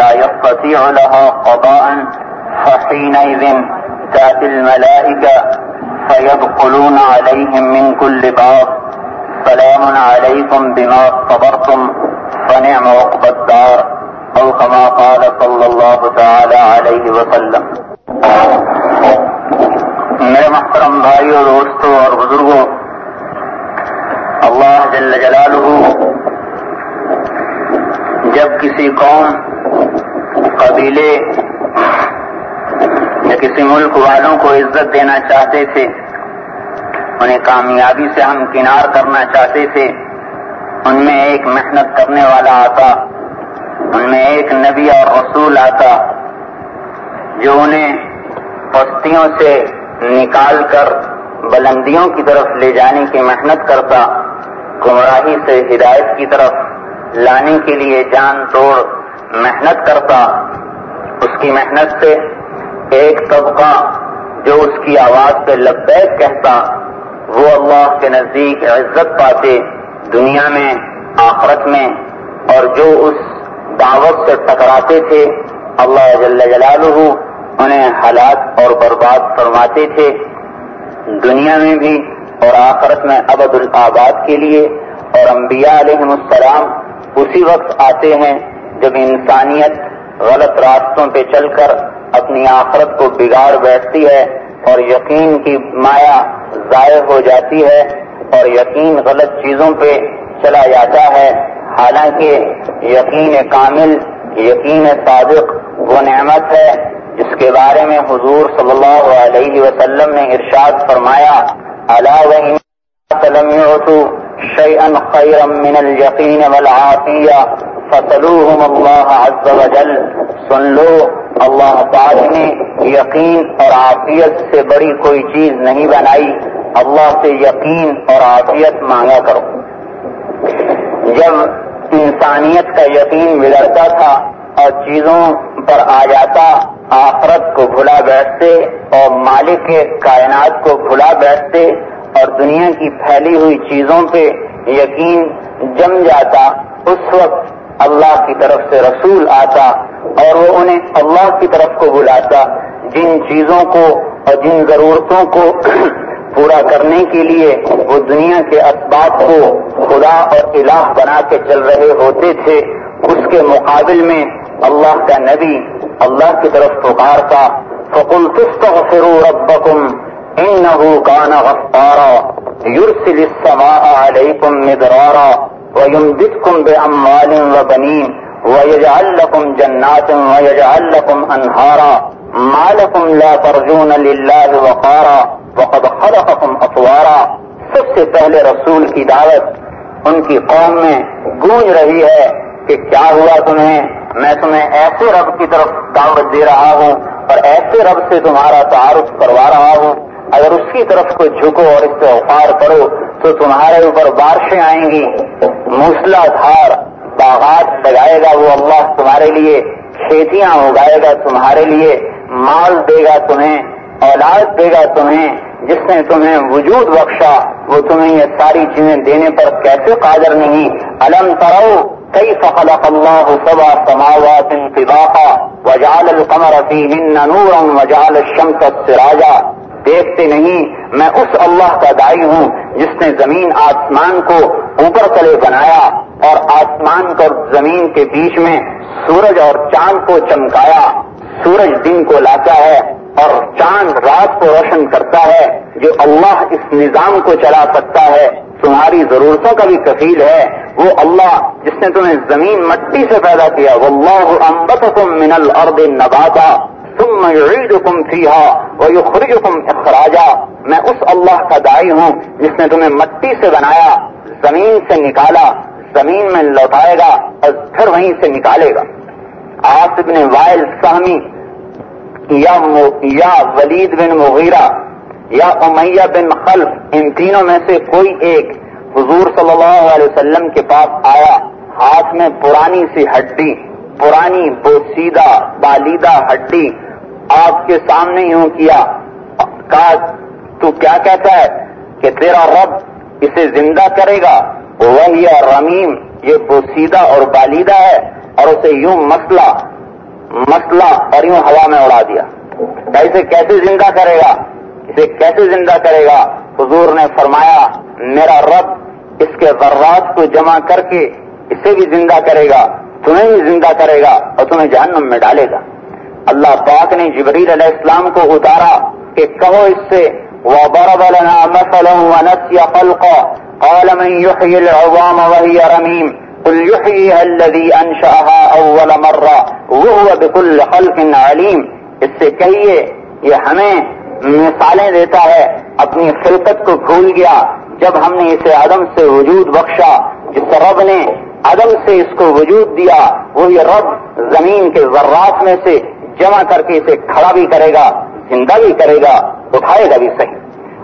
لا يستطيع لها قضاء، فحينئذ تأتي الملائكة فيدخلون عليهم من كل باب. سلام عليكم بما صبرتم، فنعم عقب الدار، أو كما قال صلى الله تعالى عليه وسلم. میرے محترم بھائیوں دوستوں اور بزرگوں اللہ جل جلالہ جب کسی قوم قبیلے یا کسی ملک والوں کو عزت دینا چاہتے تھے، انہیں کامیابی سے ہم کنار کرنا چاہتے تھے۔ ان میں ایک محنت کرنے والا آتا، ان میں ایک نبی اور رسول آتا، جو انہیں پستیوں سے نکال کر بلندیوں کی طرف لے جانے کی محنت کرتا، گمراہی سے ہدایت کی طرف لانے کے لیے جان توڑ محنت کرتا، اس کی محنت سے ایک طبقہ جو اس کی آواز پہ لبیک کہتا، وہ اللہ کے نزدیک عزت پاتے دنیا میں، آخرت میں، اور جو اس دعوت سے ٹکراتے تھے، اللہ جل جلالہ انہیں حالات اور برباد فرماتے تھے۔ دنیا میں بھی اور آخرت میں ابد الآباد کے لیے اور انبیاء علیہ السلام اسی وقت آتے ہیں جب انسانیت غلط راستوں پہ چل کر اپنی آخرت کو بگاڑ بیٹھتی ہے اور یقین کی مایا ضائع ہو جاتی ہے اور یقین غلط چیزوں پہ چلا جاتا ہے، حالانکہ یقین کامل، یقین صادق وہ نعمت ہے جس کے بارے میں حضور صلی اللہ علیہ وسلم نے ارشاد فرمایا شيئا خيرا من اليقين والعافية فصلوهم الله عز وجل۔ سن لو اللہ تعالی نے یقین اور عافیت سے بڑی کوئی چیز نہیں بنائی۔ اللہ سے یقین اور عافیت مانگا کرو۔ جب انسانیت کا یقین بگڑتا تھا اور چیزوں پر آ جاتا، آخرت کو بھلا بیٹھتے اور مالک کے کائنات کو بھلا بیٹھتے اور دنیا کی پھیلی ہوئی چیزوں پہ یقین جم جاتا، اس وقت اللہ کی طرف سے رسول آتا اور وہ انہیں اللہ کی طرف کو بلاتا، جن چیزوں کو اور جن ضرورتوں کو پورا کرنے کے لیے وہ دنیا کے اسباب کو خدا اور الہ بنا کے چل رہے ہوتے تھے، اس کے مقابل میں اللہ کا نبی اللہ کی طرف پکارتا۔ فقل تستغفروا ربکم انہو کان غفارا یرسل السماء علیکم مدرارا ویمددکم باموال وبنین ویجعل لکم جنات ویجعل لکم انہارا ما لکم لا ترجون للہ وقارا وقد خلقکم اطوارا سب سے پہلے رسول کی دعوت ان کی قوم میں گونج رہی ہے کہ کیا ہوا تمہیں؟ میں تمہیں ایسے رب کی طرف دعوت دے رہا ہوں اور ایسے رب سے تمہارا تعارف کروا رہا ہوں۔ اگر اس کی طرف کو جھکو اور اس سے اوپار کرو تو تمہارے اوپر بارشیں آئیں گی۔ موسلا دھار باغات لگائے گا وہ اللہ تمہارے لیے، کھیتیاں اگائے گا تمہارے لیے، مال دے گا تمہیں، اولاد دے گا تمہیں، جس نے تمہیں وجود بخشا، وہ تمہیں یہ ساری چیزیں دینے پر کیسے قادر نہیں؟ الم ترو كيف خلق الله سبع سماوات طباقا وجعل القمر فيهن نورا وجعل الشمس سراجا۔ دیکھتے نہیں، میں اس اللہ کا دائی ہوں جس نے زمین آسمان کو اوپر تلے بنایا اور آسمان کو زمین کے بیچ میں سورج اور چاند کو چمکایا۔ سورج دن کو لاتا ہے اور چاند رات کو روشن کرتا ہے، جو اللہ اس نظام کو چلا سکتا ہے۔ تمہاری ضرورتوں کا بھی کفیل ہے۔ وہ اللہ جس نے تمہیں زمین مٹی سے پیدا کیا وہ اللہ امبتکم من الارض نباتا۔ ثم يعيدكم فيها ويخرجكم اخراجا میں اس اللہ کا دائی ہوں جس نے تمہیں مٹی سے بنایا، زمین سے نکالا، زمین میں لوٹائے گا اور پھر وہیں سے نکالے گا۔ آصف بن وائل سہمی یا ولید بن مغیرہ، یا امیہ بن خلف، ان تینوں میں سے کوئی ایک حضور صلی اللہ علیہ وسلم کے پاس آیا، ہاتھ میں پرانی سی ہڈی، پرانی بوسیدہ، بالیدہ ہڈی آپ کے سامنے یوں کیا؟ کہا، تو کیا کہتا ہے کہ تیرا رب اسے زندہ کرے گا؟ وہ رمیم، یہ بوسیدہ اور بالیدہ ہے اور اسے یوں مسئلہ مسئلہ اور یوں ہوا میں اڑا دیا۔ اسے کیسے زندہ کرے گا؟ اسے کیسے زندہ کرے گا؟ حضور نے فرمایا، میرا رب اس کے ذرات کو جمع کر کے اسے بھی زندہ کرے گا، تمہیں بھی زندہ کرے گا اور تمہیں جہنم میں ڈالے گا۔ اللہ پاک نے جبریل علیہ السلام کو اتارا کہ کہو اس سے، وضرب لنا مثلا ونسي خلقا قال من يحيي العظام وهي رميم قل يحييها الذي انشأها اول مرة وهو بكل خلق عليم اس سے کہیے، یہ ہمیں مثالیں دیتا ہے، اپنی خلقت کو بھول گیا جب ہم نے اسے عدم سے وجود بخشا، جس رب نے عدم سے اس کو وجود دیا، وہی رب زمین کے ذرات میں سے جمع کر کے اسے کھڑا بھی کرے گا، زندہ بھی کرے گا، اٹھائے گا بھی صحیح۔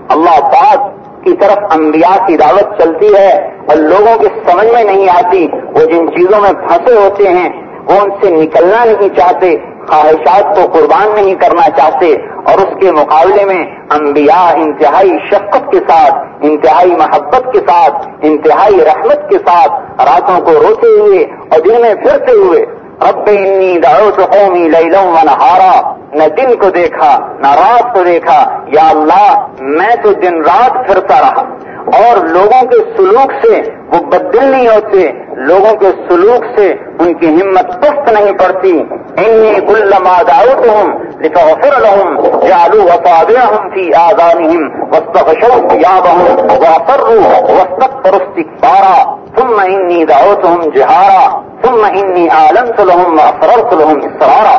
اللہ پاک کی طرف انبیاء کی دعوت چلتی ہے اور لوگوں کی سمجھ میں نہیں آتی۔ وہ جن چیزوں میں پھنسے ہوتے ہیں، وہ ان سے نکلنا نہیں چاہتے۔ خواہشات کو قربان نہیں کرنا چاہتے۔ اور اس کے مقابلے میں انبیاء انتہائی شفقت کے ساتھ، انتہائی محبت کے ساتھ، انتہائی رحمت کے ساتھ راتوں کو روتے ہوئے اور دن میں پھرتے ہوئے رب انی دعوت قومی لیلم و نہارا، نہ دن کو دیکھا، نہ رات کو دیکھا، یا اللہ، میں تو دن رات پھرتا رہا۔ اور لوگوں کے سلوک سے وہ بدل نہیں ہوتے، لوگوں کے سلوک سے ان کی ہمت پست نہیں پڑتی۔ انی کل دعوتهم لتغفر لهم جعلوا وصابعهم في آذانهم واستغشوا ثيابهم واصروا واستكبروا استكبارا ثم انی دعوتهم جهارا ثم انی اعلنت لهم واسررت لهم اسرارا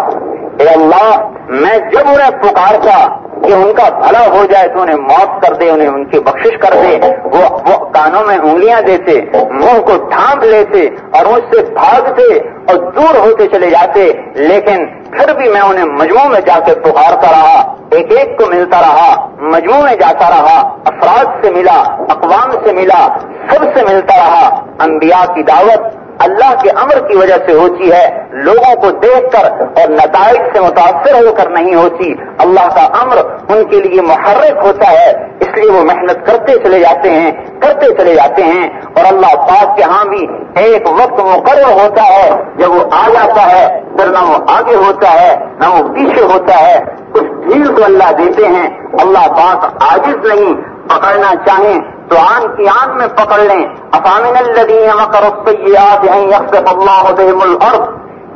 اے اللہ، میں جب انہیں پکارتا کہ ان کا بھلا ہو جائے، تو انہیں موت کر دے، انہیں ان کی بخشش کر دے، وہ وہ کانوں میں انگلیاں دیتے، منہ کو ڈھانپ لیتے اور مجھ سے بھاگتے اور دور ہوتے چلے جاتے، لیکن پھر بھی میں انہیں مجموع میں جا کے پکارتا رہا، ایک ایک کو ملتا رہا مجموع میں جاتا رہا، افراد سے ملا، اقوام سے ملا، سب سے ملتا رہا، انبیاء کی دعوت اللہ کے امر کی وجہ سے ہوتی ہے، لوگوں کو دیکھ کر اور نتائج سے متاثر ہو کر نہیں ہوتی۔ اللہ کا امر ان کے لیے محرک ہوتا ہے، اس لیے وہ محنت کرتے چلے جاتے ہیں، کرتے چلے جاتے ہیں۔ اور اللہ پاک کے ہاں بھی ایک وقت مقرر ہوتا ہے، جب وہ آ جاتا ہے، پھر نہ وہ آگے ہوتا ہے، نہ وہ پیچھے ہوتا ہے۔ کچھ ڈھیل کو اللہ دیتے ہیں، اللہ پاک عاجز نہیں، پکڑنا چاہیں تو آن کی آن میں پکڑ لیں. افامن الدین مکر اللہ الارض.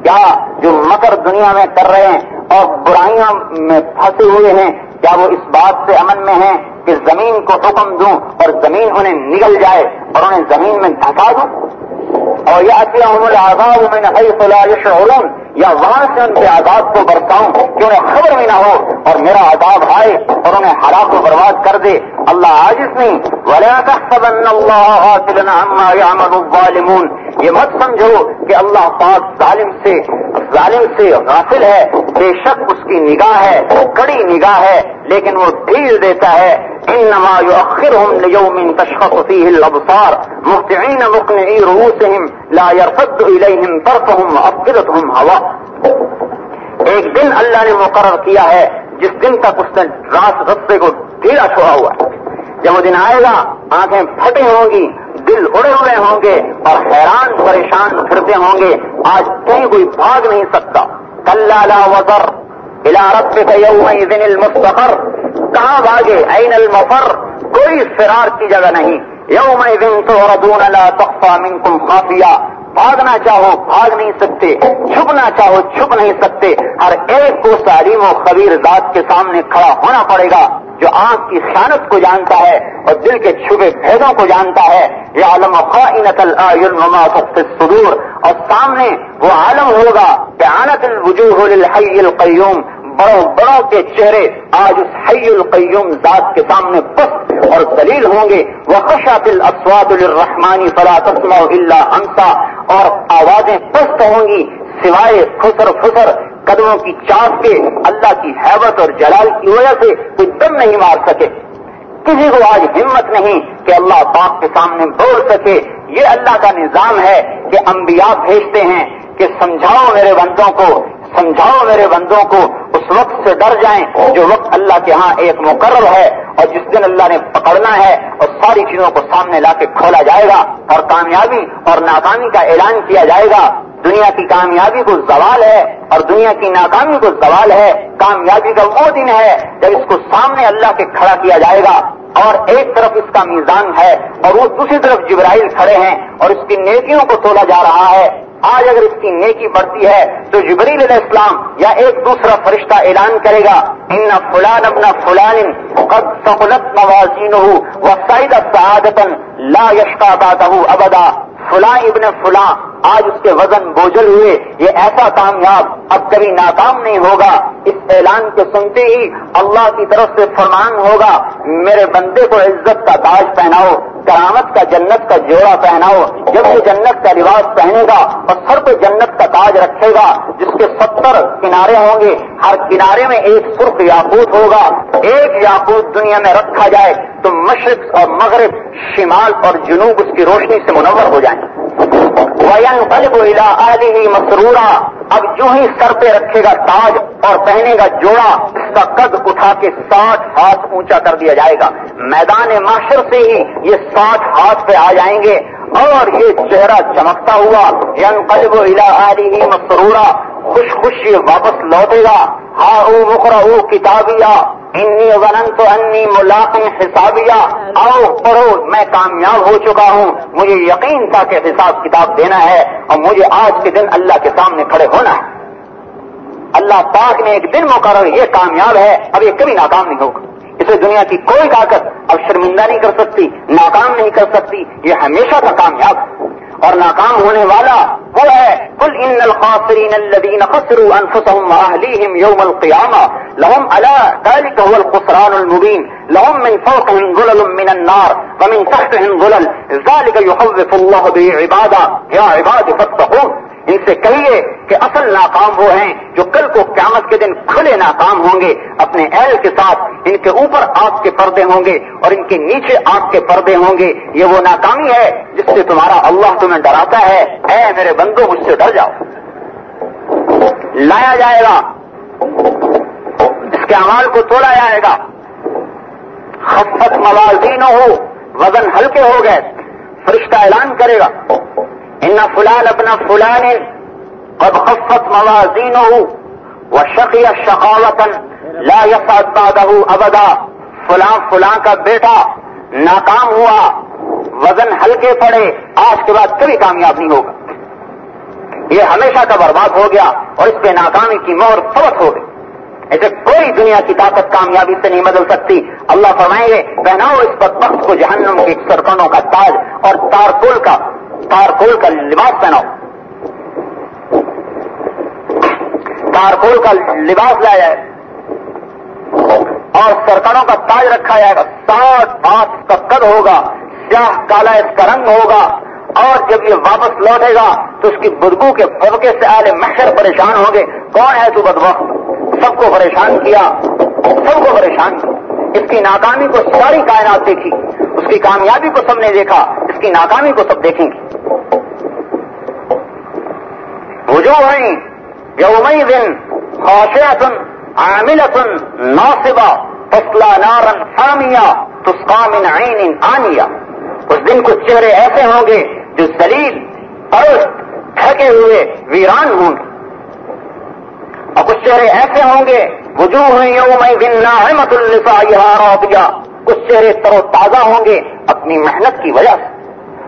کیا جو مکر دنیا میں کر رہے ہیں اور برائیاں میں پھنسے ہوئے ہیں، کیا وہ اس بات سے امن میں ہیں کہ زمین کو حکم دوں اور زمین انہیں نگل جائے اور انہیں زمین میں دھسا دوں؟ اور یہ اچھا عمر آزاد میں نے یشعرون. یا وہاں سے ان کے آزاد کو برساؤں کہ انہیں خبر بھی نہ ہو اور میرا عذاب آئے اور انہیں ہلاک و برباد کر دے۔ اللہ عاجز نہیں۔ ولا تحسبن عما يعمل الظالمون۔ یہ مت سمجھو کہ اللہ پاک ظالم سے ظالم سے غافل ہے۔ بے شک اس کی نگاہ ہے، کڑی نگاہ ہے، لیکن وہ ڈھیل دیتا ہے۔ انما يؤخرهم ليوم تشخص فيه الابصار مهطعين مقنعي رؤوسهم۔ لا يرتد اليهم طرفهم وافئدتهم هواء ایک دن اللہ نے مقرر کیا ہے، جس دن تک اس نے راس رستے کو ڈھیلا چھوڑا ہوا ہے۔ جب وہ دن آئے گا، آنکھیں پھٹی ہوں گی، دل اڑے ہوئے ہوں گے اور حیران، پریشان پھرتے ہوں گے۔ آج کہیں کوئی بھاگ نہیں سکتا۔ کل وزر رب المستقر۔ کہاں بھاگے؟ این المفر۔ کوئی فرار کی جگہ نہیں۔ یوم دن لا تخفى منكم خافیہ۔ بھاگنا چاہو، بھاگ نہیں سکتے، چھپنا چاہو، چھپ نہیں سکتے۔ ہر ایک کو تعلیم و خبیر ذات کے سامنے کھڑا ہونا پڑے گا، جو آنکھ کی خیانت کو جانتا ہے اور دل کے چھپے بھیدوں کو جانتا ہے۔ یہ عالم الصدور۔ اور سامنے وہ عالم ہوگا کہ آنت الوجوہ للحی القیوم۔ بڑوں بڑوں کے چہرے آج اس حی القیوم ذات کے سامنے پست اور دلیل ہوں گے۔ وہ خشات الاسواد الرحمانی فلا تسمع الا انسا اور آوازیں پست ہوں گی سوائے خسر خسر قدموں کی چاپ کے۔ اللہ کی حیبت اور جلال کی وجہ سے کوئی دم نہیں مار سکے۔ کسی کو آج ہمت نہیں کہ اللہ پاک کے سامنے بول سکے۔ یہ اللہ کا نظام ہے کہ انبیاء بھیجتے ہیں کہ سمجھاؤ میرے بندوں کو سمجھاؤ میرے بندوں کو، اس وقت سے ڈر جائیں جو وقت اللہ کے ہاں ایک مقرر ہے اور جس دن اللہ نے پکڑنا ہے اور ساری چیزوں کو سامنے لا کے کھولا جائے گا اور کامیابی اور ناکامی کا اعلان کیا جائے گا۔ دنیا کی کامیابی کو زوال ہے اور دنیا کی ناکامی کو زوال ہے، کامیابی کا وہ دن ہے جب اس کو سامنے اللہ کے کھڑا کیا جائے گا اور ایک طرف اس کا میزان ہے اور وہ دوسری طرف جبرائیل کھڑے ہیں اور اس کی نیکیوں کو تولا جا رہا ہے۔ آج اگر اس کی نیکی بڑھتی ہے تو جبریل علیہ السلام یا ایک دوسرا فرشتہ اعلان کرے گا، ان فلان اپنا فلان قد سہولت موازین ہو وہ سعید سعادتن لا یشکا بات ابدا۔ فلاں ابن فلاں آج اس کے وزن بوجھل ہوئے، یہ ایسا کامیاب اب کبھی ناکام نہیں ہوگا۔ اس اعلان کو سنتے ہی اللہ کی طرف سے فرمان ہوگا، میرے بندے کو عزت کا تاج پہناؤ، کرامت کا جنت کا جوڑا پہناؤ۔ جب وہ جنت کا لباس پہنے گا اور سر پہ جنت کا تاج رکھے گا، جس کے ستر کنارے ہوں گے، ہر کنارے میں ایک سرخ یاقوت ہوگا۔ ایک یاقوت دنیا میں رکھا جائے تو مشرق اور مغرب، شمال اور جنوب اس کی روشنی سے منور ہو جائیں۔ ہی مسرورا۔ اب جو ہی سر پہ رکھے گا تاج اور پہنے گا جوڑا، اس کا قد اٹھا کے ساٹھ ہاتھ اونچا کر دیا جائے گا۔ میدان معاشر سے ہی یہ ساٹھ ہاتھ پہ آ جائیں گے۔ اور یہ چہرہ چمکتا ہوا ین قلب ہی مسرورا۔ خوش خوش یہ واپس لوٹے گا۔ ہاں او مکرا او کتابیا انی ونن تو انی ملاقم حسابیا آؤ پڑھو، میں کامیاب ہو چکا ہوں. مجھے یقین تھا کہ حساب کتاب دینا ہے اور مجھے آج کے دن اللہ کے سامنے کھڑے ہونا ہے۔ اللہ پاک نے ایک دن مقرر یہ کامیاب ہے، اب یہ کبھی ناکام نہیں ہوگا۔ اسے دنیا کی کوئی طاقت اب شرمندہ نہیں کر سکتی، ناکام نہیں کر سکتی، یہ ہمیشہ کا کامیاب۔ اور ناکام ہونے والا وہ ہے کل ان الخاصرین الذين خسروا انفسهم واهليهم يوم القيامه لهم على ذلك هو الخسران المبين لهم من فوقهم ظلل من النار ومن تحتهم ظلل ذلك يخوف الله به عباده يا عباد فاتقون ان سے کہیے کہ اصل ناکام وہ ہیں جو کل کو قیامت کے دن کھلے ناکام ہوں گے، اپنے اہل کے ساتھ، ان کے اوپر آگ کے پردے ہوں گے اور ان کے نیچے آگ کے پردے ہوں گے۔ یہ وہ ناکامی ہے جس سے تمہارا اللہ تمہیں ڈراتا ہے، اے میرے بندوں مجھ سے ڈر جاؤ۔ لایا جائے گا۔ اس کے امال کو تولا جائے گا۔ خفت موازین ہو، وزن ہلکے ہو گئے۔ فرشتہ اعلان کرے گا۔ ان فلان اپنا فلان قد خفت موازین ہو وہ شقی شقاوتن لا بعده ابدا۔ فلاں فلاں کا بیٹا۔ ناکام ہوا، وزن ہلکے پڑے، آج کے بعد کبھی کامیاب نہیں ہوگا۔ یہ ہمیشہ کا برباد ہو گیا اور اس پہ ناکامی کی مور فوت ہو گئی۔ ایسے کوئی دنیا کی طاقت، کامیابی سے نہیں بدل سکتی۔ اللہ فرمائیں گے، پہناؤ اس پر وقت کو جہنم کے سرکنوں کا تاج اور تارکول کا تارکول کا لباس پہناؤ۔ تارکول کا لباس لایا جائے اور سرکڑوں کا تاج رکھا جائے گا۔ ساٹھ ہاتھ کا قد ہوگا، سیاہ کالا اس کا رنگ ہوگا اور جب یہ واپس لوٹے گا تو اس کی بدبو کے پبکے سے آلے محشر پریشان ہوں گے۔ کون ہے تو بدبخت؟ سب کو پریشان کیا۔ سب کو پریشان۔ کیا اس کی ناکامی کو ساری کائنات دیکھی۔ اس کی کامیابی کو سب نے دیکھا۔ اس کی ناکامی کو سب دیکھیں گے۔ وجوہ ہیں یومئی دن خوشیاتن عاملتن ناصبہ فصلہ نارن سامیا تسقا من عین آنیا اس دن کچھ چہرے ایسے ہوں گے جو سلیل پرست تھکے ہوئے ویران ہوں گے۔ اور کچھ چہرے ایسے ہوں گے، وجوہ یوم بننا احمد الفا یہ کچھ چہرے تر و تازہ ہوں گے اپنی محنت کی وجہ سے۔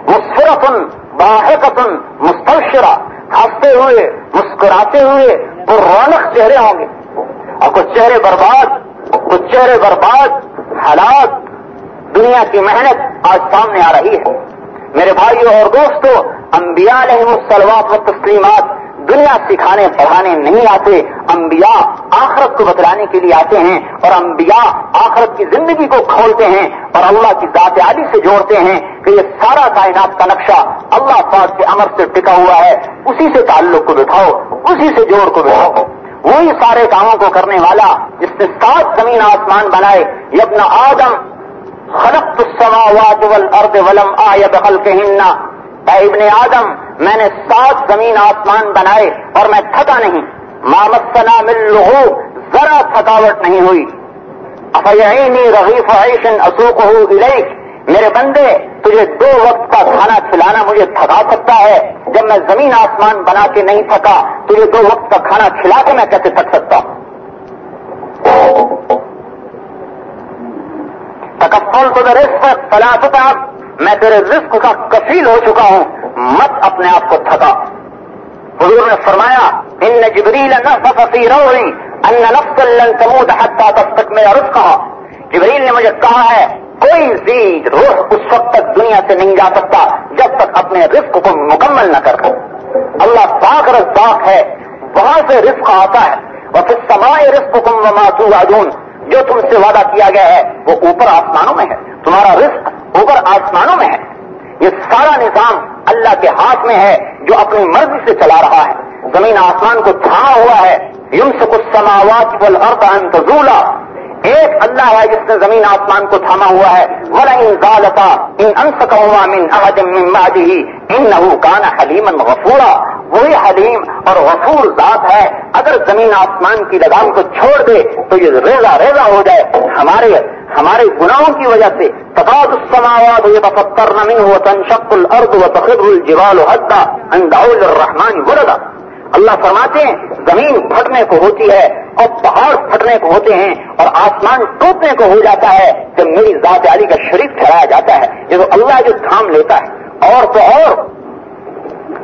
مسفرتن باحقتن مستشرہ ہنستے ہوئے، مسکراتے ہوئے وہ رونق چہرے ہوں گے۔ اور کچھ چہرے برباد، کچھ چہرے برباد، حالات، دنیا کی محنت آج سامنے آ رہی ہے۔ میرے بھائیوں اور دوستوں انبیاء علیہ السلوات و تسلیمات دنیا سکھانے، پڑھانے نہیں آتے، انبیاء آخرت کو بتلانے کے لیے آتے ہیں اور انبیاء آخرت کی زندگی کو کھولتے ہیں اور اللہ کی ذات عالی سے جوڑتے ہیں کہ یہ سارا کائنات کا نقشہ اللہ پاک کے امر سے ٹکا ہوا ہے۔ اسی سے تعلق کو بٹھاؤ، اسی سے جوڑ کو بٹھاؤ۔ وہی سارے کاموں کو کرنے والا جس نے سات زمین آسمان بنائے، یہ اپنا آدم خلق السماوات والارض ولم آیت خلقہن۔ اے ابن آدم، میں نے سات زمین آسمان بنائے اور میں تھکا نہیں۔ مامسنا مل لہو ذرا تھکاوٹ نہیں ہوئی۔ افیعینی رغیف عیشن اسوق ہو میرے بندے تو مجھے دو وقت کا کھانا کھلانا مجھے تھکا سکتا ہے۔ جب میں زمین آسمان بنا کے نہیں تھکا تو یہ دو وقت کا کھانا کھلا کے میں کیسے تھک سکتا؟ ہوں تکفل تو رزق فلاست آپ۔ میں تیرے رزق کا کفیل ہو چکا ہوں۔ مت اپنے آپ کو تھکا۔ حضور نے فرمایا، ان جبریل نفس فی روحی ان نفس لن تموت حتى تستكمل رزقها جبریل نے مجھے کہا ہے کوئی زید روح اس وقت تک دنیا سے نہیں جا سکتا جب تک اپنے رزق کو مکمل نہ کر اللہ پاک رزاق ہے، وہاں سے رزق آتا ہے۔ اور پھر سمائے رزق کم و ماسو جو تم سے وعدہ کیا گیا ہے، وہ اوپر آسمانوں میں ہے۔ تمہارا رزق اوپر آسمانوں میں ہے۔ یہ سارا نظام اللہ کے ہاتھ میں ہے، جو اپنی مرضی سے چلا رہا ہے۔ زمین آسمان کو تھاما ہوا ہے۔ یم کچھ سماوات ایک اللہ ہے جس نے زمین آسمان کو تھاما ہوا ہے۔ ولا ان غالتا ان انسکا من احد من بعده انه كان حلیما غفورا۔ وہی حلیم اور غفور ذات ہے۔ اگر زمین آسمان کی لگام کو چھوڑ دے تو یہ ریزا ریزا ہو جائے۔ ہمارے ہمارے گناہوں کی وجہ سے۔ تقاض السماوات يتفطرن منه وتنشق الارض وتخر الجبال هدا ان دعوا للرحمن ولدا۔ اللہ فرماتے ہیں، زمین پھٹنے کو ہوتی ہے۔ اور پہاڑ پھٹنے کو ہوتے ہیں اور آسمان ٹوٹنے کو ہو جاتا ہے جب میری ذات علی کا شریف ٹھہرایا جاتا ہے۔ یہ تو اللہ جو تھام لیتا ہے۔ اور تو اور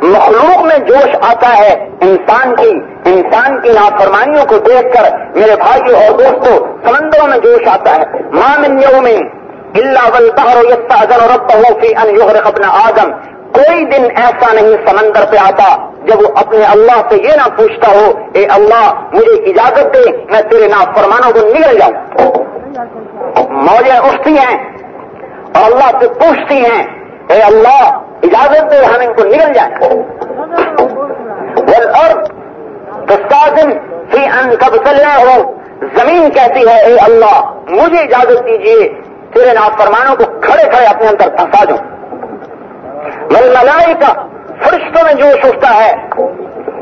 مخلوق میں جوش آتا ہے۔ انسان کی انسان کی نافرمانیوں کو دیکھ کر میرے بھائیوں اور دوستوں سمندروں میں جوش آتا ہے۔ مامن میں اللہ ول بہر اگر رب فی ان یغرق اپنا آدم کوئی دن ایسا نہیں سمندر پہ آتا جب وہ اپنے اللہ سے یہ نہ پوچھتا ہو، اے اللہ، مجھے اجازت دے، میں تیرے نافرمانوں کو نکل جاؤں. موجیں اٹھتی ہیں اور اللہ سے پوچھتی ہیں، اے اللہ، اجازت دے، ہم ان کو نکل جائیں. اور دن فی ان کب ہو زمین کہتی ہے، اے اللہ، مجھے اجازت دیجیے تیرے نافرمانوں کو کھڑے کھڑے اپنے اندر پھنسا دوں۔ ملائی کا فرشتوں میں جوش اٹھتا ہے۔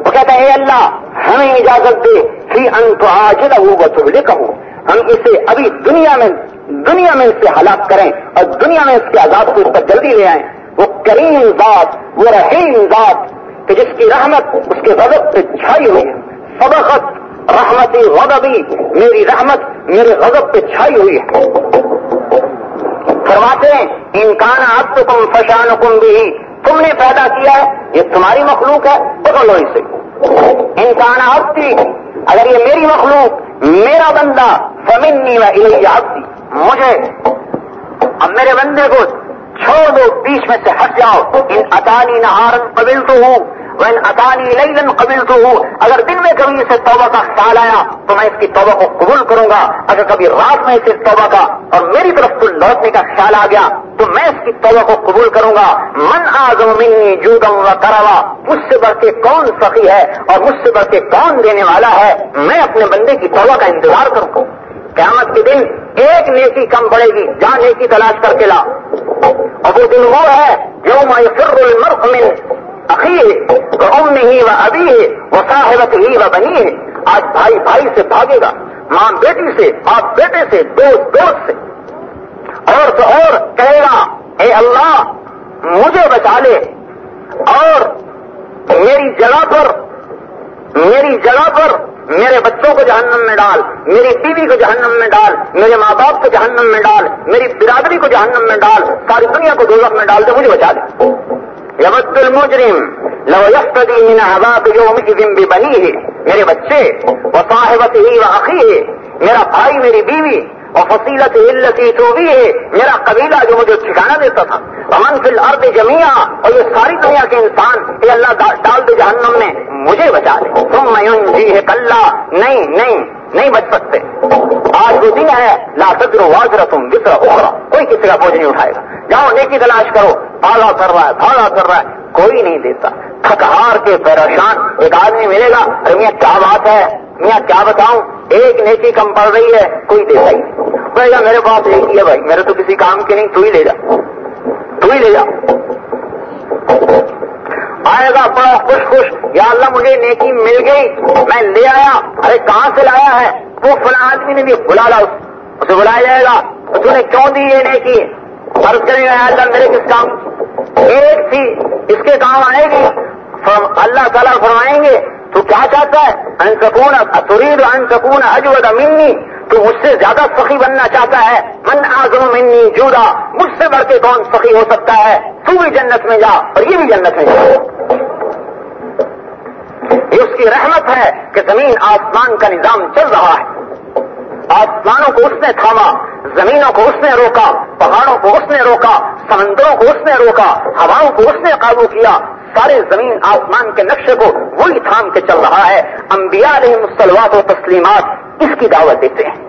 وہ کہتا ہے، اے اللہ، ہمیں اجازت دے۔ فی ان تو آج ہوگا کہوں ہم اسے ابھی دنیا میں دنیا میں اس سے ہلاک کریں اور دنیا میں اس کے آزاد کو اس پر جلدی لے آئیں۔ وہ کریم ذات، وہ رحیم ذات، کہ جس کی رحمت اس کے غضب پہ چھائی ہوئی ہے۔ سبقت رحمتی غضبی، میری رحمت میرے غضب پہ چھائی ہوئی ہے۔ فرماتے ہیں انکان اب تو تم فشان کم بھی تم نے پیدا کیا ہے، یہ تمہاری مخلوق ہے پکڑ لو اسے۔ انکان اب اگر یہ میری مخلوق، میرا بندہ، فمنی و الیہ مجھے، اب میرے بندے کو چھوڑ دو، بیچ میں سے ہٹ جاؤ۔ ان اطانی نہارن قبل تو ہوں۔ وہ ان اطانی لیلن قبل تو ہوں اگر دن میں کبھی اسے توبہ کا خیال آیا، تو میں اس کی توبہ کو قبول کروں گا۔ اگر کبھی رات میں اسے توبہ کا اور میری طرف کو لوٹنے کا خیال آ گیا، تو میں اس کی توبہ کو قبول کروں گا۔ من آزم منی جودم و کروا مجھ سے بڑھ کے کون سخی ہے اور مجھ سے بڑھ کے کون دینے والا ہے؟ میں اپنے بندے کی توبہ کا انتظار کروں گا۔ قیامت کے دن ایک نیکی کم پڑے گی جہاں نیکی تلاش کر کے لا۔ اور وہ دن وہ ہے جو میں فر المرق من ام ہی و ابھی ہے وہ صاحبت ہی و بنی ہے۔ آج بھائی بھائی سے بھاگے گا، ماں بیٹی سے آپ بیٹے سے، دوست دوست سے۔ اور تو اور کہے گا، اے اللہ، مجھے بچا لے۔ اور میری جگہ پر، میری جگہ پر میرے بچوں کو جہنم میں ڈال، میری بیوی کو جہنم میں ڈال، میرے ماں باپ کو جہنم میں ڈال، میری برادری کو جہنم میں ڈال، ساری دنیا کو دوزخ میں ڈال دے مجھے بچا دے یمد المجرم لو یفتدی من عذاب یوم بھی بنی ہے میرے بچے وہ صاحبت ہی وہ ہے میرا بھائی، میری بیوی اور فصیلت علتی تو بھی ہے میرا قبیلہ جو مجھے ٹھکانا دیتا تھا۔ امن فل ارد جمیا اور یہ ساری دنیا کے انسان یہ اللہ ڈال دے جہنم میں، مجھے بچا دے تم میون جی ہے کلّا نہیں نہیں نہیں بچ سکتے۔ آج جو دن ہے، لا سدر واضر تم وطر اخرا کوئی کسی کا بوجھ نہیں اٹھائے گا۔ جاؤ، نیکی تلاش کرو۔ بھاگا کر رہا ہے بھاگا کر رہا ہے۔ کوئی نہیں دیتا۔ تھک ہار کے پریشان، ایک آدمی ملے گا، ارے کیا بات ہے؟ میاں کیا بتاؤں؟ ایک نیکی کم پڑ رہی ہے، کوئی دیتا ہی کہے گا میرے پاس ایک ہی ہے بھائی، میرے تو کسی کام کے نہیں، تو ہی لے جا۔ تو ہی لے جا۔ آئے گا، بڑا خوش خوش۔ یا اللہ، مجھے نیکی مل گئی۔ میں لے آیا، ارے، کہاں سے لایا ہے؟ وہ فلاں آدمی نے بھی بلا لا اسے بلایا جائے گا۔ تو نے کیوں دی یہ نیکی؟ عرض کریں گے اللہ میرے کس کام؟ ایک تھی، اس کے کام آئے گی۔ اللہ تعالیٰ فرمائیں گے، تو کیا چاہتا ہے؟ ان سکون اترید ان سکون اجود امنی تو مجھ سے زیادہ سخی بننا چاہتا ہے۔ من آزم منی جودا، مجھ سے بڑھ کے کون سخی ہو سکتا ہے؟ تو بھی جنت میں جا اور یہ بھی جنت میں جا۔ یہ اس کی رحمت ہے کہ زمین آسمان کا نظام چل رہا ہے۔ آسمانوں کو اس نے تھاما، زمینوں کو اس نے روکا، پہاڑوں کو اس نے روکا، سمندروں کو اس نے روکا، ہواؤں کو اس نے قابو کیا۔ سارے زمین آسمان کے نقشے کو وہی تھام کے چل رہا ہے۔ انبیاء علیہ مسلوات و تسلیمات اس کی دعوت دیتے ہیں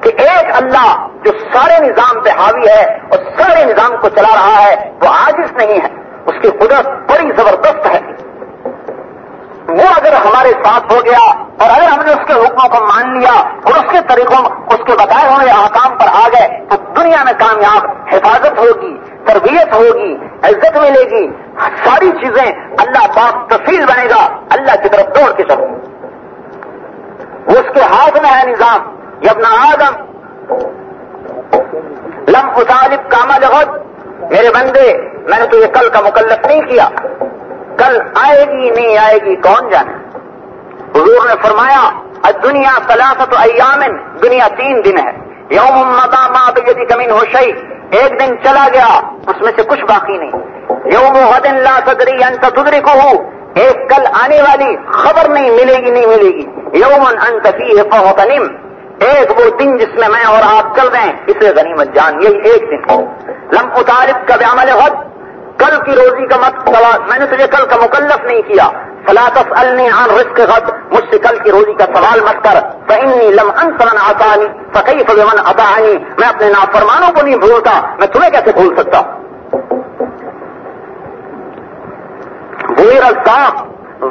کہ ایک اللہ جو سارے نظام پہ حاوی ہے اور سارے نظام کو چلا رہا ہے وہ عاجز نہیں ہے۔ اس کی قدرت بڑی زبردست ہے۔ وہ اگر ہمارے ساتھ ہو گیا اور اگر ہم نے اس کے حکموں کو مان لیا اور اس کے طریقوں، اس کے بتائے ہوئے احکام پر آ گئے، تو دنیا میں کامیاب حفاظت ہوگی، تربیت ہوگی، عزت ملے گی، ساری چیزیں اللہ پاک تفیل بنے گا، اللہ کی طرف دوڑ کے چلو اس کے ہاتھ میں ہے نظام یہ اپنا آدم۔ لم اطالب کاما جگت میرے بندے، میں نے تو یہ کل کا مکلف نہیں کیا۔ کل آئے گی نہیں آئے گی، کون جانے؟ حضور نے فرمایا دنیا سلاست ایام، دنیا تین دن ہے۔ یوم متا ماں یدی کمین ہو ایک دن چلا گیا، اس میں سے کچھ باقی نہیں۔ یوم ودن لا صدری انت تدری کو ایک کل آنے والی خبر نہیں ملے گی، نہیں ملے گی۔ یومن انت فی فہو ایک وہ دن جس میں میں اور آپ چل رہے ہیں، اسے غنیمت جان، یہی ایک دن لم اتارب کا بیامل حد کل کی روزی کا مت سوال میں نے تجھے کل کا مکلف نہیں کیا۔ فلاطف عن رزق غد۔ مجھ سے کل کی روزی کا سوال مت کر۔ فإني لم انسرن آسانی فكيف بمن اطاعنی میں اپنے نافرمانوں کو نہیں بھولتا۔ میں تمہیں کیسے بھول سکتا؟ ویر